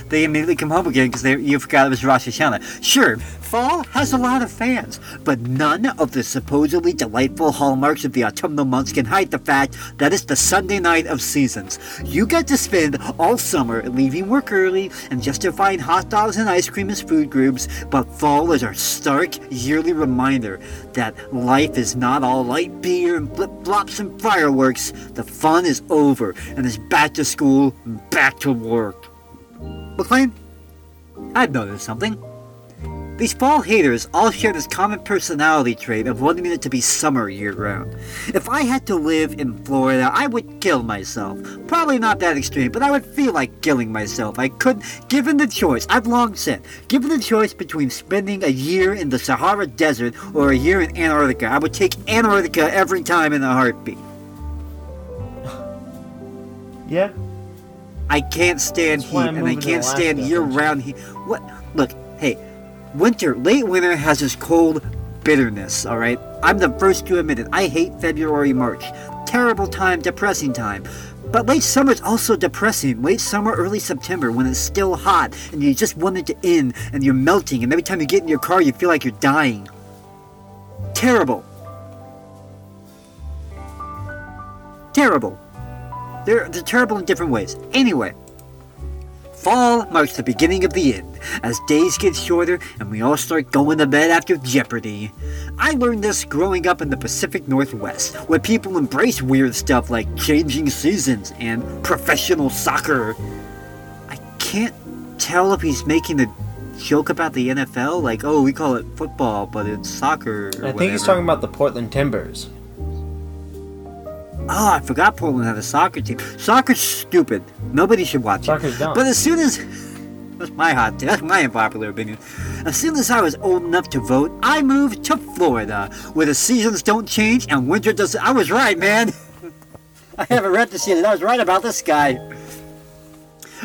they immediately come home again because you forgot it was Rosh Hashanah. Sure, fall has a lot of fans, but none of the supposedly delightful hallmarks of the autumnal months can hide the fact that it's the Sunday night of seasons. You get to spend all summer leaving work early and justifying hot dogs and ice cream as food groups, but fall is our stark yearly reminder that life is not all light beer and flip flops and fireworks. The fun is over, and it's back to school, back to work. McLean, I've noticed something. These fall haters all share this common personality trait of wanting it to be summer year round. If I had to live in Florida, I would kill myself. Probably not that extreme, but I would feel like killing myself. I couldn't, given the choice, I've long said, given the choice between spending a year in the Sahara Desert or a year in Antarctica, I would take Antarctica every time in a heartbeat. yeah? I can't stand heat, and I can't stand year-round heat. What? Look, hey, winter, late winter has this cold bitterness. All right, I'm the first to admit it. I hate February, March. Terrible time, depressing time. But late summer's also depressing. Late summer, early September, when it's still hot and you just want it to end and you're melting, and every time you get in your car, you feel like you're dying. Terrible. Terrible. They're, they're terrible in different ways. Anyway, fall marks the beginning of the end, as days get shorter and we all start going to bed after Jeopardy. I learned this growing up in the Pacific Northwest, where people embrace weird stuff like changing seasons and professional soccer. I can't tell if he's making a joke about the NFL, like, oh, we call it football, but it's soccer. Or I think he's talking about the Portland Timbers. Oh, I forgot Portland had a soccer team. Soccer's stupid. Nobody should watch Soccer's it. dumb. But as soon as *laughs* that's my hot take. That's my unpopular opinion. As soon as I was old enough to vote, I moved to Florida, where the seasons don't change and winter doesn't. I was right, man. *laughs* I haven't read this yet. I was right about this guy.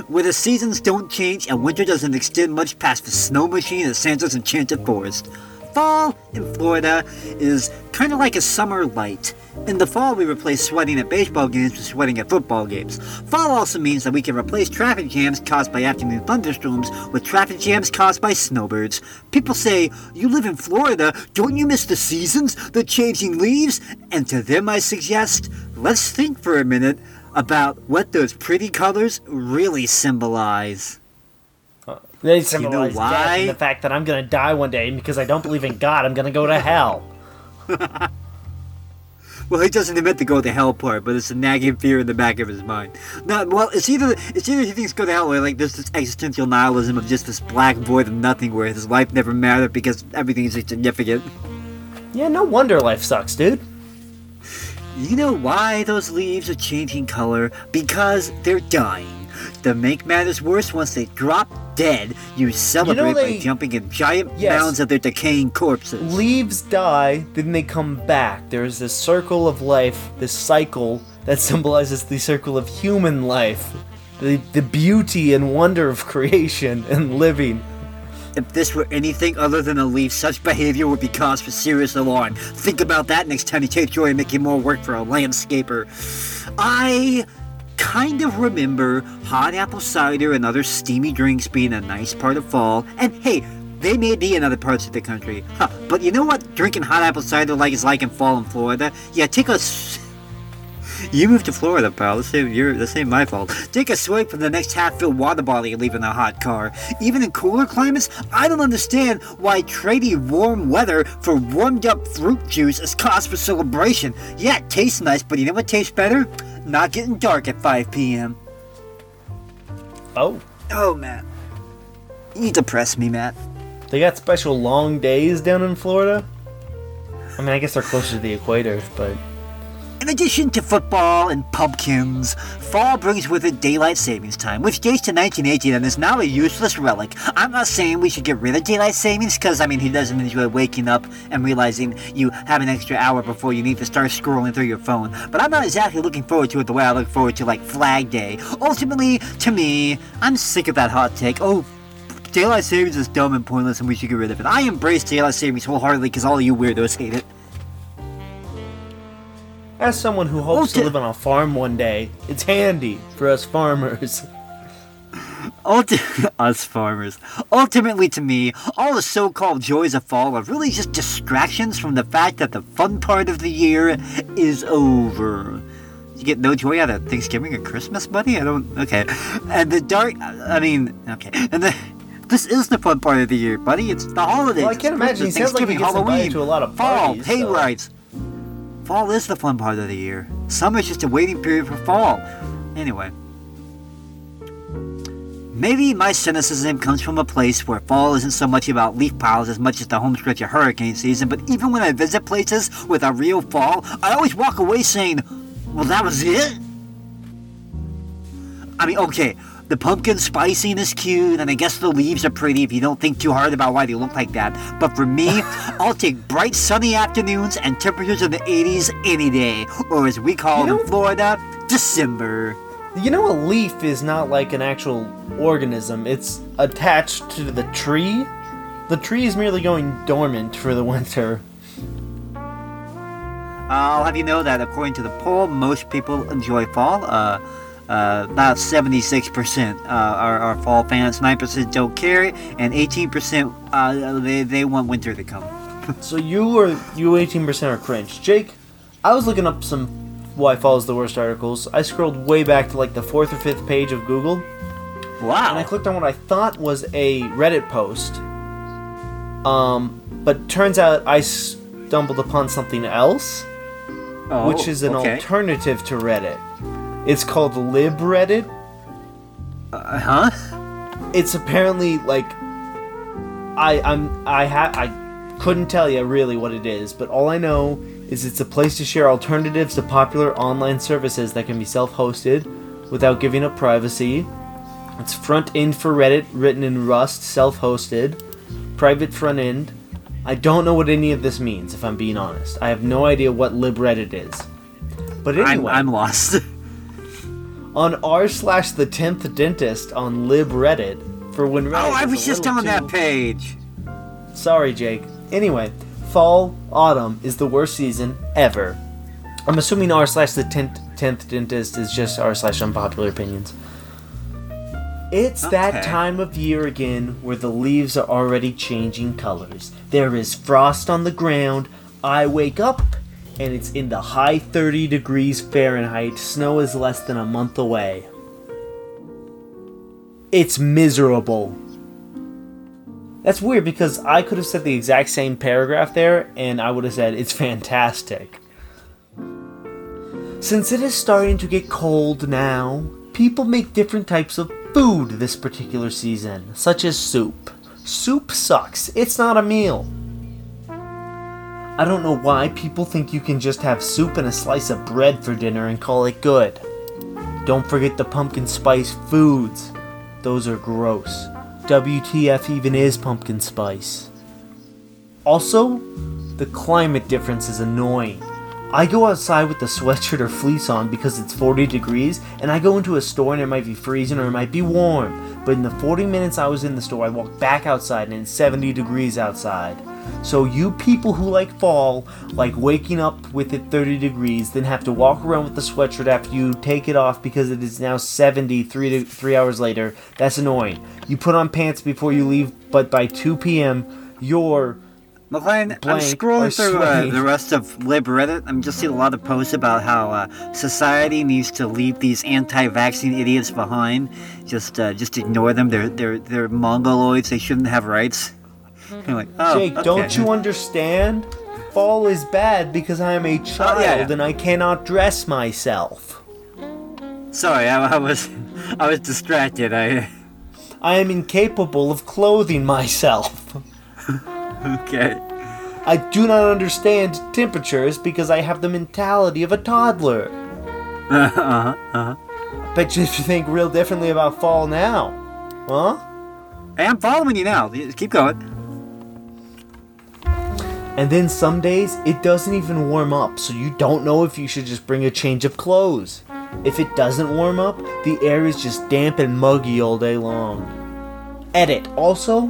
Where the seasons don't change and winter doesn't extend much past the snow machine at Santa's Enchanted Forest. Fall in Florida is kind of like a summer light. In the fall, we replace sweating at baseball games with sweating at football games. Fall also means that we can replace traffic jams caused by afternoon thunderstorms with traffic jams caused by snowbirds. People say, You live in Florida, don't you miss the seasons, the changing leaves? And to them, I suggest, let's think for a minute about what those pretty colors really symbolize. They symbolize death why? and the fact that I'm gonna die one day and because I don't believe in God, I'm gonna go to hell. *laughs* Well, he doesn't admit the go to hell part, but it's a nagging fear in the back of his mind. Not well. It's either it's either he thinks go to hell, or like there's this existential nihilism of just this black void of nothing, where his life never mattered because everything is insignificant. Yeah, no wonder life sucks, dude. You know why those leaves are changing color? Because they're dying. To make matters worse, once they drop dead, you celebrate they- by jumping in giant Yes. mounds of their decaying corpses. Leaves die, then they come back. There's this circle of life, this cycle that symbolizes the circle of human life, the, the beauty and wonder of creation and living. If this were anything other than a leaf, such behavior would be cause for serious alarm. Think about that next time you take joy in making more work for a landscaper. I kind of remember hot apple cider and other steamy drinks being a nice part of fall. And hey, they may be in other parts of the country. Huh, but you know what drinking hot apple cider like is like in fall in Florida? Yeah, take a. s- *laughs* You moved to Florida, pal. This ain't, your, this ain't my fault. Take a swig from the next half-filled water bottle you leave in a hot car. Even in cooler climates, I don't understand why trading warm weather for warmed-up fruit juice is cause for celebration. Yeah, it tastes nice, but you know what tastes better? Not getting dark at 5 p.m. Oh, Oh, Matt. You depress me, Matt. They got special long days down in Florida. I mean, I guess they're closer to the equator, but In addition to football and pumpkins, fall brings with it daylight savings time, which dates to 1918 and is now a useless relic. I'm not saying we should get rid of daylight savings, because I mean, who doesn't enjoy waking up and realizing you have an extra hour before you need to start scrolling through your phone? But I'm not exactly looking forward to it the way I look forward to, like, Flag Day. Ultimately, to me, I'm sick of that hot take. Oh, daylight savings is dumb and pointless and we should get rid of it. I embrace daylight savings wholeheartedly because all you weirdos hate it. As someone who hopes to live on a farm one day, it's handy for us farmers. Ulti- *laughs* us farmers. Ultimately, to me, all the so-called joys of fall are really just distractions from the fact that the fun part of the year is over. You get no joy out of Thanksgiving or Christmas, buddy? I don't. Okay. And the dark. I mean, okay. And the. This is the fun part of the year, buddy. It's the holidays. Well, I can't imagine. He sounds like he Thanksgiving, gets Halloween, to a lot of fall, parties, hay so- rides. Fall is the fun part of the year. Summer's just a waiting period for fall. Anyway. Maybe my cynicism comes from a place where fall isn't so much about leaf piles as much as the home stretch of hurricane season, but even when I visit places with a real fall, I always walk away saying, well, that was it? I mean, okay, the pumpkin spiciness is cute, and I guess the leaves are pretty if you don't think too hard about why they look like that. But for me, *laughs* I'll take bright sunny afternoons and temperatures in the 80s any day, or as we call You it know- in Florida, December. You know, a leaf is not like an actual organism, it's attached to the tree. The tree is merely going dormant for the winter. I'll have you know that according to the poll, most people enjoy fall. Uh, uh, about 76% uh, are, are fall fans, 9% don't care, and 18% uh, they, they want winter to come. *laughs* So you are you 18% are cringe. Jake, I was looking up some why fall is the worst articles. I scrolled way back to like the fourth or fifth page of Google, Wow. and I clicked on what I thought was a Reddit post. Um, but turns out I stumbled upon something else, Oh, which is an okay. alternative to Reddit. It's called LibReddit. Uh huh? It's apparently like I I'm I ha I couldn't tell you really what it is, but all I know is it's a place to share alternatives to popular online services that can be self-hosted without giving up privacy. It's front end for Reddit, written in Rust, self-hosted, private front end. I don't know what any of this means, if I'm being honest. I have no idea what libreddit is. But I'm, anyway, I'm lost. *laughs* on r slash the tenth dentist on libreddit for when Reddit oh, I was just on that page. Sorry, Jake. Anyway, fall, autumn is the worst season ever. I'm assuming r slash the tenth tenth dentist is just r slash unpopular opinions. It's that time of year again where the leaves are already changing colors. There is frost on the ground. I wake up and it's in the high 30 degrees Fahrenheit. Snow is less than a month away. It's miserable. That's weird because I could have said the exact same paragraph there and I would have said it's fantastic. Since it is starting to get cold now, people make different types of food this particular season, such as soup. Soup sucks, it's not a meal. I don't know why people think you can just have soup and a slice of bread for dinner and call it good. Don't forget the pumpkin spice foods. Those are gross. WTF even is pumpkin spice. Also, the climate difference is annoying. I go outside with a sweatshirt or fleece on because it's 40 degrees, and I go into a store and it might be freezing or it might be warm. But in the 40 minutes I was in the store, I walked back outside and it's 70 degrees outside. So, you people who like fall, like waking up with it 30 degrees, then have to walk around with the sweatshirt after you take it off because it is now 70 three, to, three hours later, that's annoying. You put on pants before you leave, but by 2 p.m., you're McLean, I'm scrolling through uh, the rest of LibReddit. I'm just seeing a lot of posts about how uh, society needs to leave these anti-vaccine idiots behind. Just, uh, just ignore them. They're, they're, they're mongoloids. They shouldn't have rights. *laughs* I'm like, oh, Jake, okay. don't you understand? Fall is bad because I am a child Oh, yeah. and I cannot dress myself. Sorry, I, I was, I was distracted. I, I am incapable of clothing myself. *laughs* *laughs* Okay. I do not understand temperatures because I have the mentality of a toddler. uh-huh, uh-huh. Bet you think real differently about fall now. Huh? Hey, I'm following you now. Keep going. And then some days it doesn't even warm up, so you don't know if you should just bring a change of clothes. If it doesn't warm up, the air is just damp and muggy all day long. Edit. Also,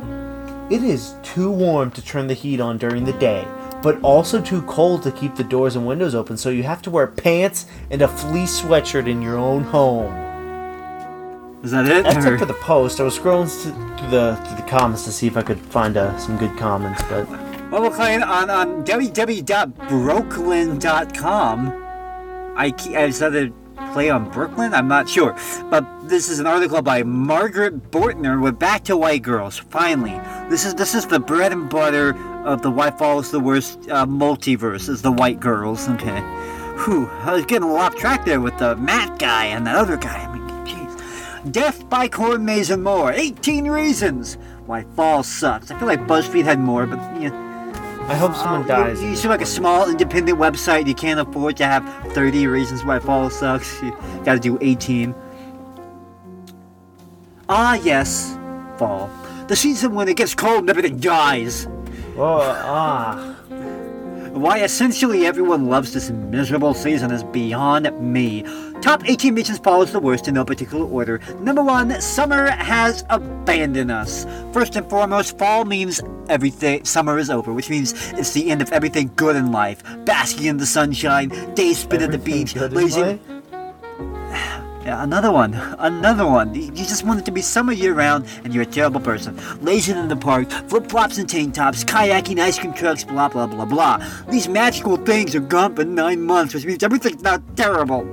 it is too warm to turn the heat on during the day, but also too cold to keep the doors and windows open, so you have to wear pants and a fleece sweatshirt in your own home. Is that it? That's or- it for the post. I was scrolling through the through the comments to see if I could find uh, some good comments, but We're playing on, on www.brooklyn.com. I, ke- I said to play on Brooklyn? I'm not sure. But this is an article by Margaret Bortner with Back to White Girls. Finally. This is this is the bread and butter of the White Follows the Worst uh, multiverse, is the White Girls. Okay. Whew, I was getting a off track there with the Matt guy and that other guy. I mean, jeez. Death by corn maze and more. 18 reasons why fall sucks. I feel like BuzzFeed had more, but you know, I hope someone dies. you, you seem like a small independent website. You can't afford to have 30 reasons why fall sucks. You gotta do 18. Ah, yes, fall. The season when it gets cold and everything dies. Oh, ah. Why essentially everyone loves this miserable season is beyond me. Top 18 reasons fall is the worst in no particular order. Number one, summer has abandoned us. First and foremost, fall means everything, summer is over, which means it's the end of everything good in life. Basking in the sunshine, days spent at the beach, good another one. Another one. You just want it to be summer year round, and you're a terrible person. Lazing in the park, flip flops and tank tops, kayaking, ice cream trucks, blah blah blah blah. These magical things are gone for nine months, which means everything's not terrible.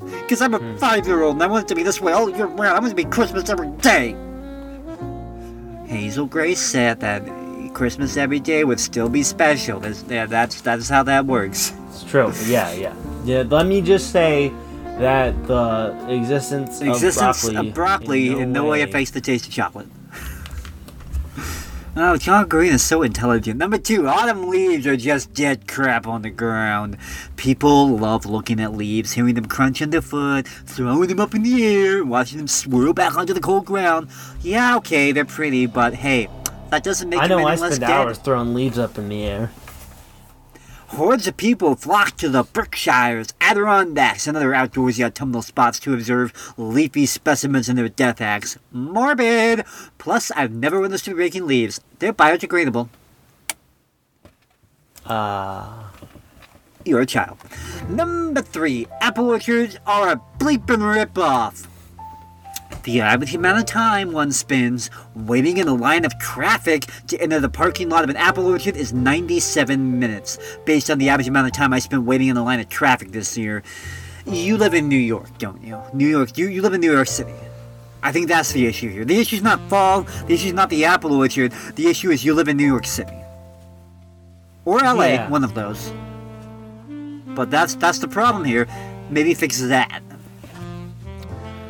Because I'm a hmm. five year old and I want it to be this way all year round. I want it to be Christmas every day. Hazel Grace said that Christmas every day would still be special. That's, yeah, that's, that's how that works. It's true. Yeah, yeah. Yeah, let me just say that the existence, The existence of broccoli, of broccoli in no, way affects the taste of chocolate. *laughs* Oh, John Green is so intelligent. Number two, autumn leaves are just dead crap on the ground. People love looking at leaves, hearing them crunch underfoot, throwing them up in the air, watching them swirl back onto the cold ground. Yeah, okay, they're pretty, but hey, that doesn't make I them know. any I less spend dead. hours throwing leaves up in the air. Hordes of people flock to the Berkshires, Adirondacks, and other outdoorsy autumnal spots to observe leafy specimens in their death acts. Morbid! Plus, I've never them breaking leaves. They're biodegradable. Ah. You're a child. Number three, apple orchards are a bleeping ripoff. The average amount of time one spends waiting in a line of traffic to enter the parking lot of an apple orchard is 97 minutes, based on the average amount of time I spent waiting in a line of traffic this year. You live in New York, don't you? New York, you, you live in New York City. I think that's the issue here. The issue is not fall, the issue is not the apple orchard, the issue is you live in New York City. Or LA, Yeah. one of those. But that's that's the problem here. Maybe fix that.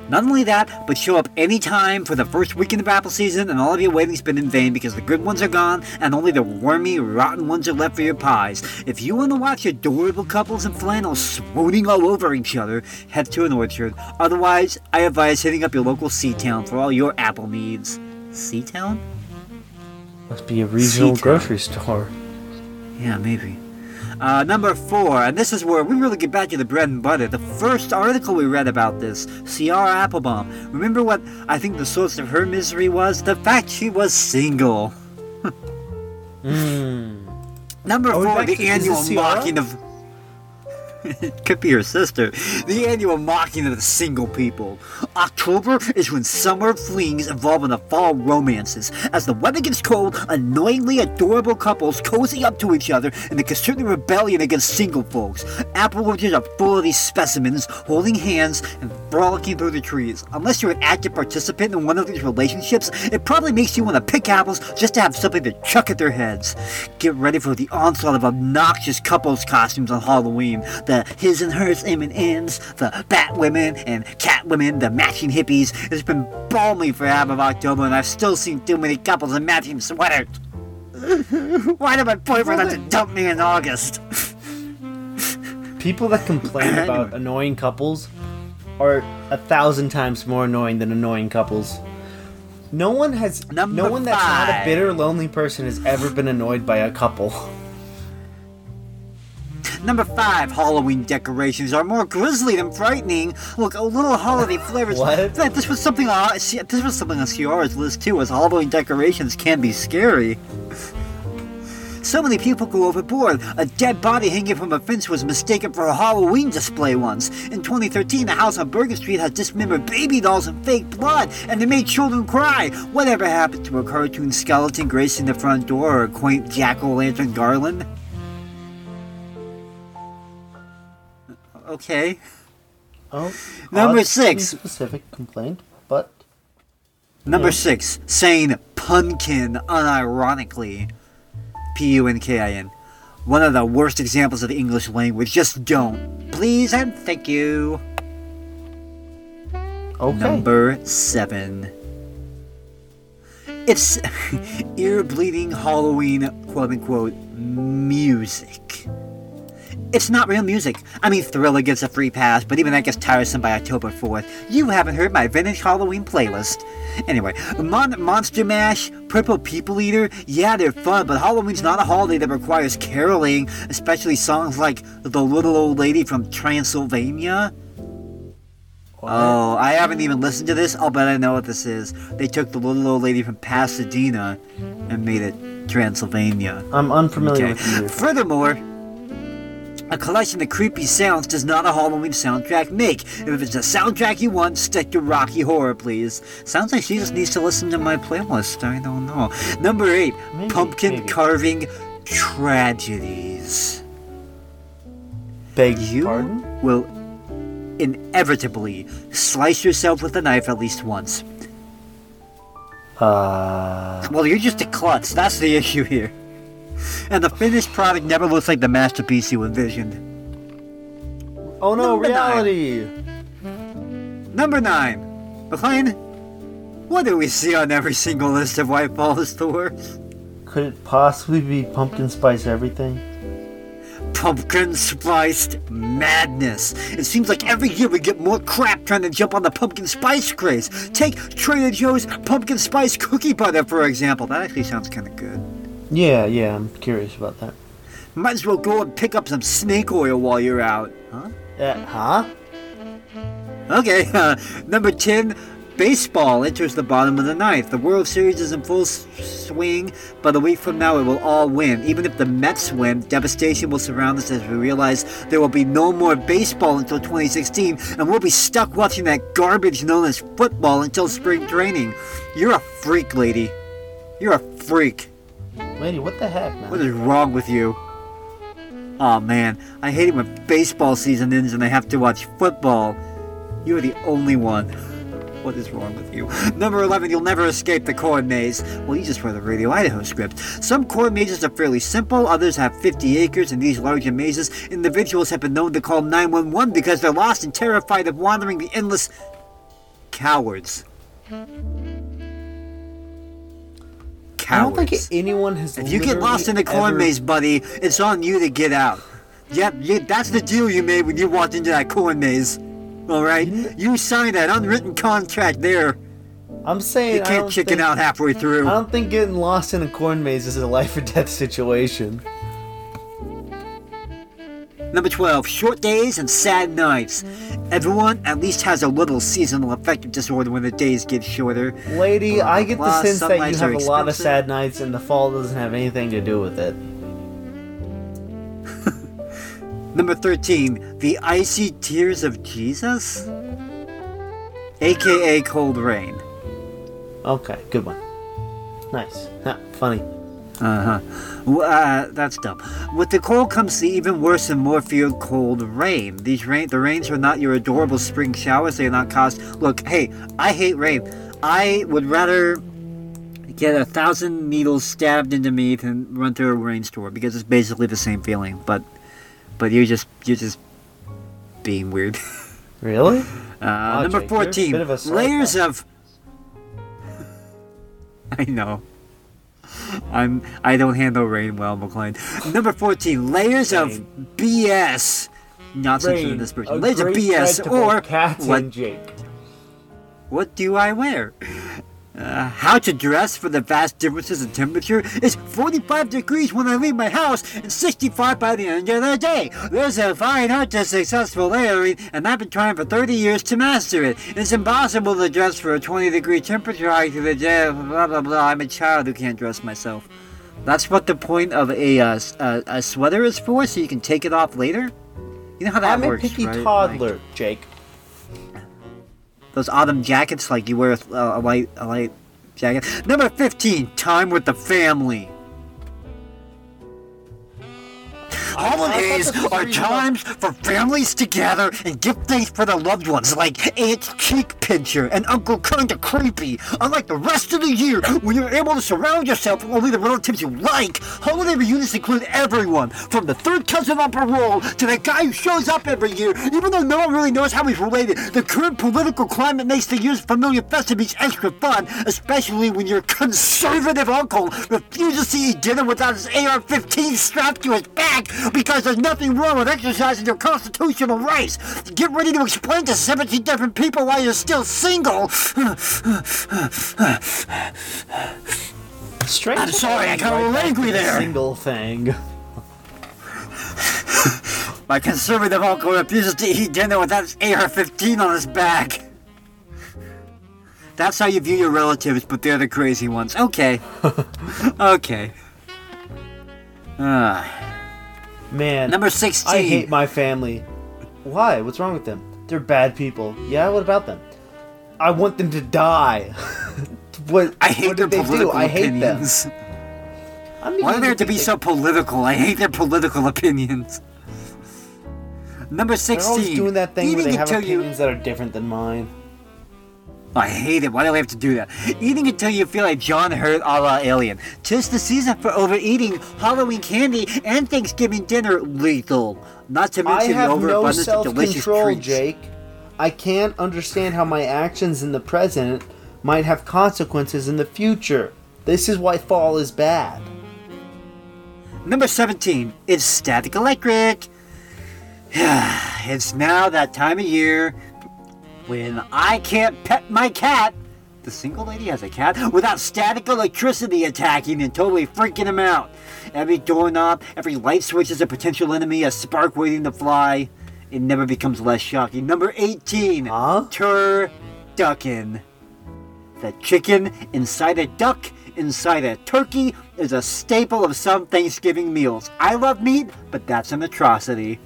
Not only that, but show up anytime for the first weekend of apple season, and all of your waiting's been in vain because the good ones are gone, and only the wormy, rotten ones are left for your pies. If you want to watch adorable couples in flannels swooning all over each other, head to an orchard. Otherwise, I advise hitting up your local C-Town for all your apple needs. C-Town? Must be a regional C-Town. grocery store. Yeah, maybe. Uh, number four, and this is where we really get back to the bread and butter. The first article we read about this, Ciara Applebaum. Remember what I think the source of her misery was? The fact she was single. Mmm. *laughs* Number four, the to- annual mocking of. It *laughs* could be her sister. The annual mocking of the single people. October is when summer flings evolve into fall romances. As the weather gets cold, annoyingly adorable couples cozy up to each other in the concerted rebellion against single folks. Apple orchards are full of these specimens holding hands and frolicking through the trees. Unless you're an active participant in one of these relationships, it probably makes you want to pick apples just to have something to chuck at their heads. Get ready for the onslaught of obnoxious couples costumes on Halloween. The his and hers M&Ms, the bat women and cat women, the matching hippies. It's been balmy for half of October and I've still seen too many couples in matching sweaters. *laughs* Why did my boyfriend have to dump me in August? People that complain *laughs* about annoying couples are a thousand times more annoying than annoying couples. No one has Number no one that's not a bitter, lonely person has ever been annoyed by a couple. *laughs* Number five, Halloween decorations are more grisly than frightening. Look, a little holiday flavors. What? This was something. See, this was something on Ciara's list too. As Halloween decorations can be scary. So many people go overboard. A dead body hanging from a fence was mistaken for a Halloween display once. In 2013, a house on Bergen Street had dismembered baby dolls and fake blood, and they made children cry. Whatever happened to a cartoon skeleton gracing the front door or a quaint jack o' lantern garland? Okay. Oh, Number six. specific complaint, but Number six, saying pumpkin unironically. P U N K I N. One of the worst examples of the English language. Just don't. Please and thank you. okay. Number seven. It's *laughs* ear bleeding Halloween quote unquote music. It's not real music. I mean, Thriller gets a free pass, but even that gets tiresome by October 4th. You haven't heard my vintage Halloween playlist. Anyway, Mon- Monster Mash, Purple People Eater, yeah, they're fun, but Halloween's not a holiday that requires caroling, especially songs like The Little Old Lady from Transylvania. Oh, I haven't even listened to this. I'll bet I know what this is. They took the little old lady from Pasadena and made it Transylvania. I'm unfamiliar Okay. with you. Furthermore, a collection of creepy sounds does not a Halloween soundtrack make. If it's a soundtrack you want, stick to Rocky Horror, please. Sounds like she just needs to listen to my playlist. I don't know. Number eight, Maybe, pumpkin maybe. carving tragedies. Beg You pardon? will inevitably slice yourself with a knife at least once. Uh, Well, you're just a klutz. That's the issue here. And the finished product never looks like the masterpiece you envisioned. oh no, Number nine. reality. Number nine, McLean. What do we see on every single list of White Falls stores? Could it possibly be pumpkin spice everything? Pumpkin spiced madness. It seems like every year we get more crap trying to jump on the pumpkin spice craze. Take Trader Joe's pumpkin spice cookie butter, for example. That actually sounds kind of good. Yeah, yeah, I'm curious about that. Might as well go and pick up some snake oil while you're out. Huh? Uh, huh? Okay, *laughs* uh, number 10, baseball enters the bottom of the ninth. The World Series is in full s- swing, but a week from now it will all win. Even if the Mets win, devastation will surround us as we realize there will be no more baseball until 2016, and we'll be stuck watching that garbage known as football until spring training. You're a freak, lady. You're a freak. Lady, what the heck, man? What is wrong with you? Aw man, I hate it when baseball season ends and I have to watch football. You are the only one. What is wrong with you? Number 11, you'll never escape the corn maze. Well, you just read the Radio Idaho script. Some corn mazes are fairly simple, others have 50 acres. In these larger mazes, individuals have been known to call 911 because they're lost and terrified of wandering the endless cowards. I don't think anyone has. If you get lost in the corn ever- maze, buddy, it's on you to get out. Yep, you, that's the deal you made when you walked into that corn maze. All right, you signed that unwritten contract there. I'm saying You I can't chicken think, out halfway through. I don't think getting lost in a corn maze is a life or death situation. Number 12, short days and sad nights. Everyone at least has a little seasonal affective disorder when the days get shorter. Lady, I get the Plus, sense that you have a lot of sad nights, and the fall doesn't have anything to do with it. *laughs* Number 13, the icy tears of Jesus? AKA cold rain. Okay, good one. Nice. Ha, funny. Uh-huh. W- Uh, that's dumb. With the cold comes the even worse and more feared cold rain. These rain, the rains are not your adorable spring showers. They are not caused. Look, hey, I hate rain. I would rather get a thousand needles stabbed into me than run through a rainstorm because it's basically the same feeling. But, but you're just you're just being weird. *laughs* Really? Uh, number Jake, you're a 14. bit of a Layers of. *laughs* I know. I'm I don't handle rain well, McLean. Number fourteen, layers of BS. Not censored in this a version. Layers of BS thread to both or what and Jake. what do I wear? Uh, how to dress for the vast differences in temperature is 45 degrees when I leave my house and 65 by the end of the day. There's a fine art to successful layering, and I've been trying for 30 years to master it. It's impossible to dress for a 20 degree temperature hike through the day. Blah blah blah. I'm a child who can't dress myself. That's what the point of a uh, a, a sweater is for, so you can take it off later. You know how that I'm a works, picky right? Like- toddler, Jake. Those autumn jackets like you wear uh, a, a light a light jacket. Number 15, time with the family. Holidays I thought this was are times for families to gather and give thanks for their loved ones, like Aunt Cheek Pincher and Uncle Kinda Creepy. Unlike the rest of the year, when you're able to surround yourself with only the relatives you like, holiday reunions include everyone, from the third cousin on parole to the guy who shows up every year, even though no one really knows how he's related. The current political climate makes the year's familiar festivities extra fun, especially when your conservative uncle refuses to eat dinner without his AR-15 strapped to his back because there's nothing wrong with exercising your constitutional rights. Get ready to explain to 17 different people why you're still single. Strange. I'm sorry, I got a little angry there. Single thing. *laughs* My conservative uncle refuses to eat dinner without his AR-15 on his back. That's how you view your relatives, but they're the crazy ones. Okay. *laughs* okay. Ah. Man, Number 16. I hate my family. Why? What's wrong with them? They're bad people. Yeah, what about them? I want them to die. *laughs* what? I hate what their did they do? political I hate opinions. them. I mean, Why are could to be think- so political? I hate their political opinions. Number 16. They're 16. always doing that thing where they have until you- opinions that are different than mine. I hate it. Why do I have to do that? Eating until you feel like John Hurt a la Alien. Tis the season for overeating, Halloween candy, and Thanksgiving dinner lethal. Not to mention the have no overabundance of delicious treats. Jake. I can't understand how my actions in the present might have consequences in the future. This is why fall is bad. Number 17. is static electric. *sighs* it's now that time of year when I can't pet my cat. The single lady has a cat without static electricity attacking and totally freaking him out. Every doorknob, every light switch is a potential enemy, a spark waiting to fly. It never becomes less shocking. Number 18. Huh? Turducken. The chicken inside a duck inside a turkey is a staple of some Thanksgiving meals. I love meat, but that's an atrocity.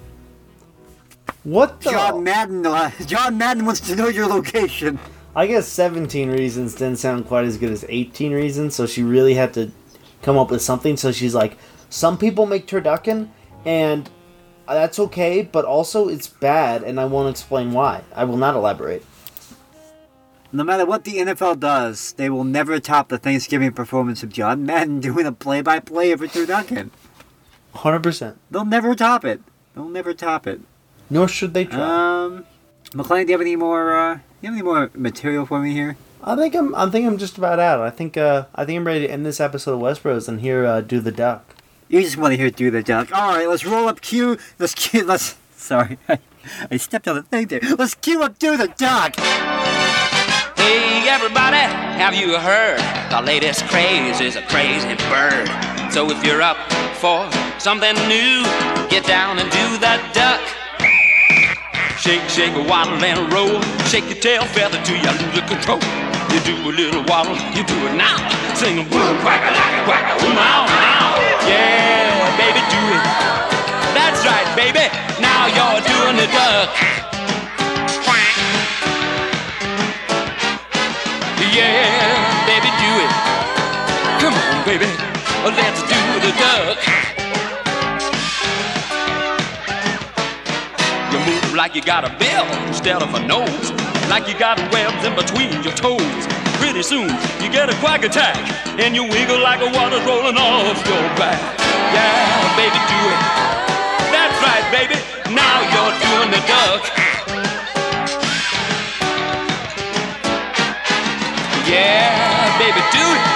What the? John Madden, uh, *laughs* John Madden wants to know your location. I guess 17 reasons didn't sound quite as good as 18 reasons, so she really had to come up with something. So she's like, some people make turducken, and that's okay, but also it's bad, and I won't explain why. I will not elaborate. No matter what the NFL does, they will never top the Thanksgiving performance of John Madden *laughs* doing a play-by-play of a turducken. 100%. They'll never top it. They'll never top it. Nor should they try. Um, McLean, do you have any more? Uh, do you have any more material for me here? I think I'm. I think I'm just about out. I think. Uh, I think I'm ready to end this episode of West Bros and hear uh, do the duck. You just want to hear do the duck. All right, let's roll up cue. Let's cue. Let's. *laughs* Sorry, *laughs* I stepped on the thing there. Let's cue up do the duck. Hey everybody, have you heard? The latest craze is a crazy bird. So if you're up for something new, get down and do that duck. Shake, shake, waddle and roll. Shake your tail feather till you lose control. You do a little waddle, you do it now. Sing a boom, quack a lack, quack a boom, ow, ow. Yeah, baby, do it. That's right, baby. Now you're doing the duck. Yeah, baby, do it. Come on, baby, let's do the duck. Like you got a bill instead of a nose, like you got webs in between your toes. Pretty soon you get a quack attack, and you wiggle like a water's rolling off your back. Yeah, baby, do it. That's right, baby. Now you're doing the duck. Yeah, baby, do it.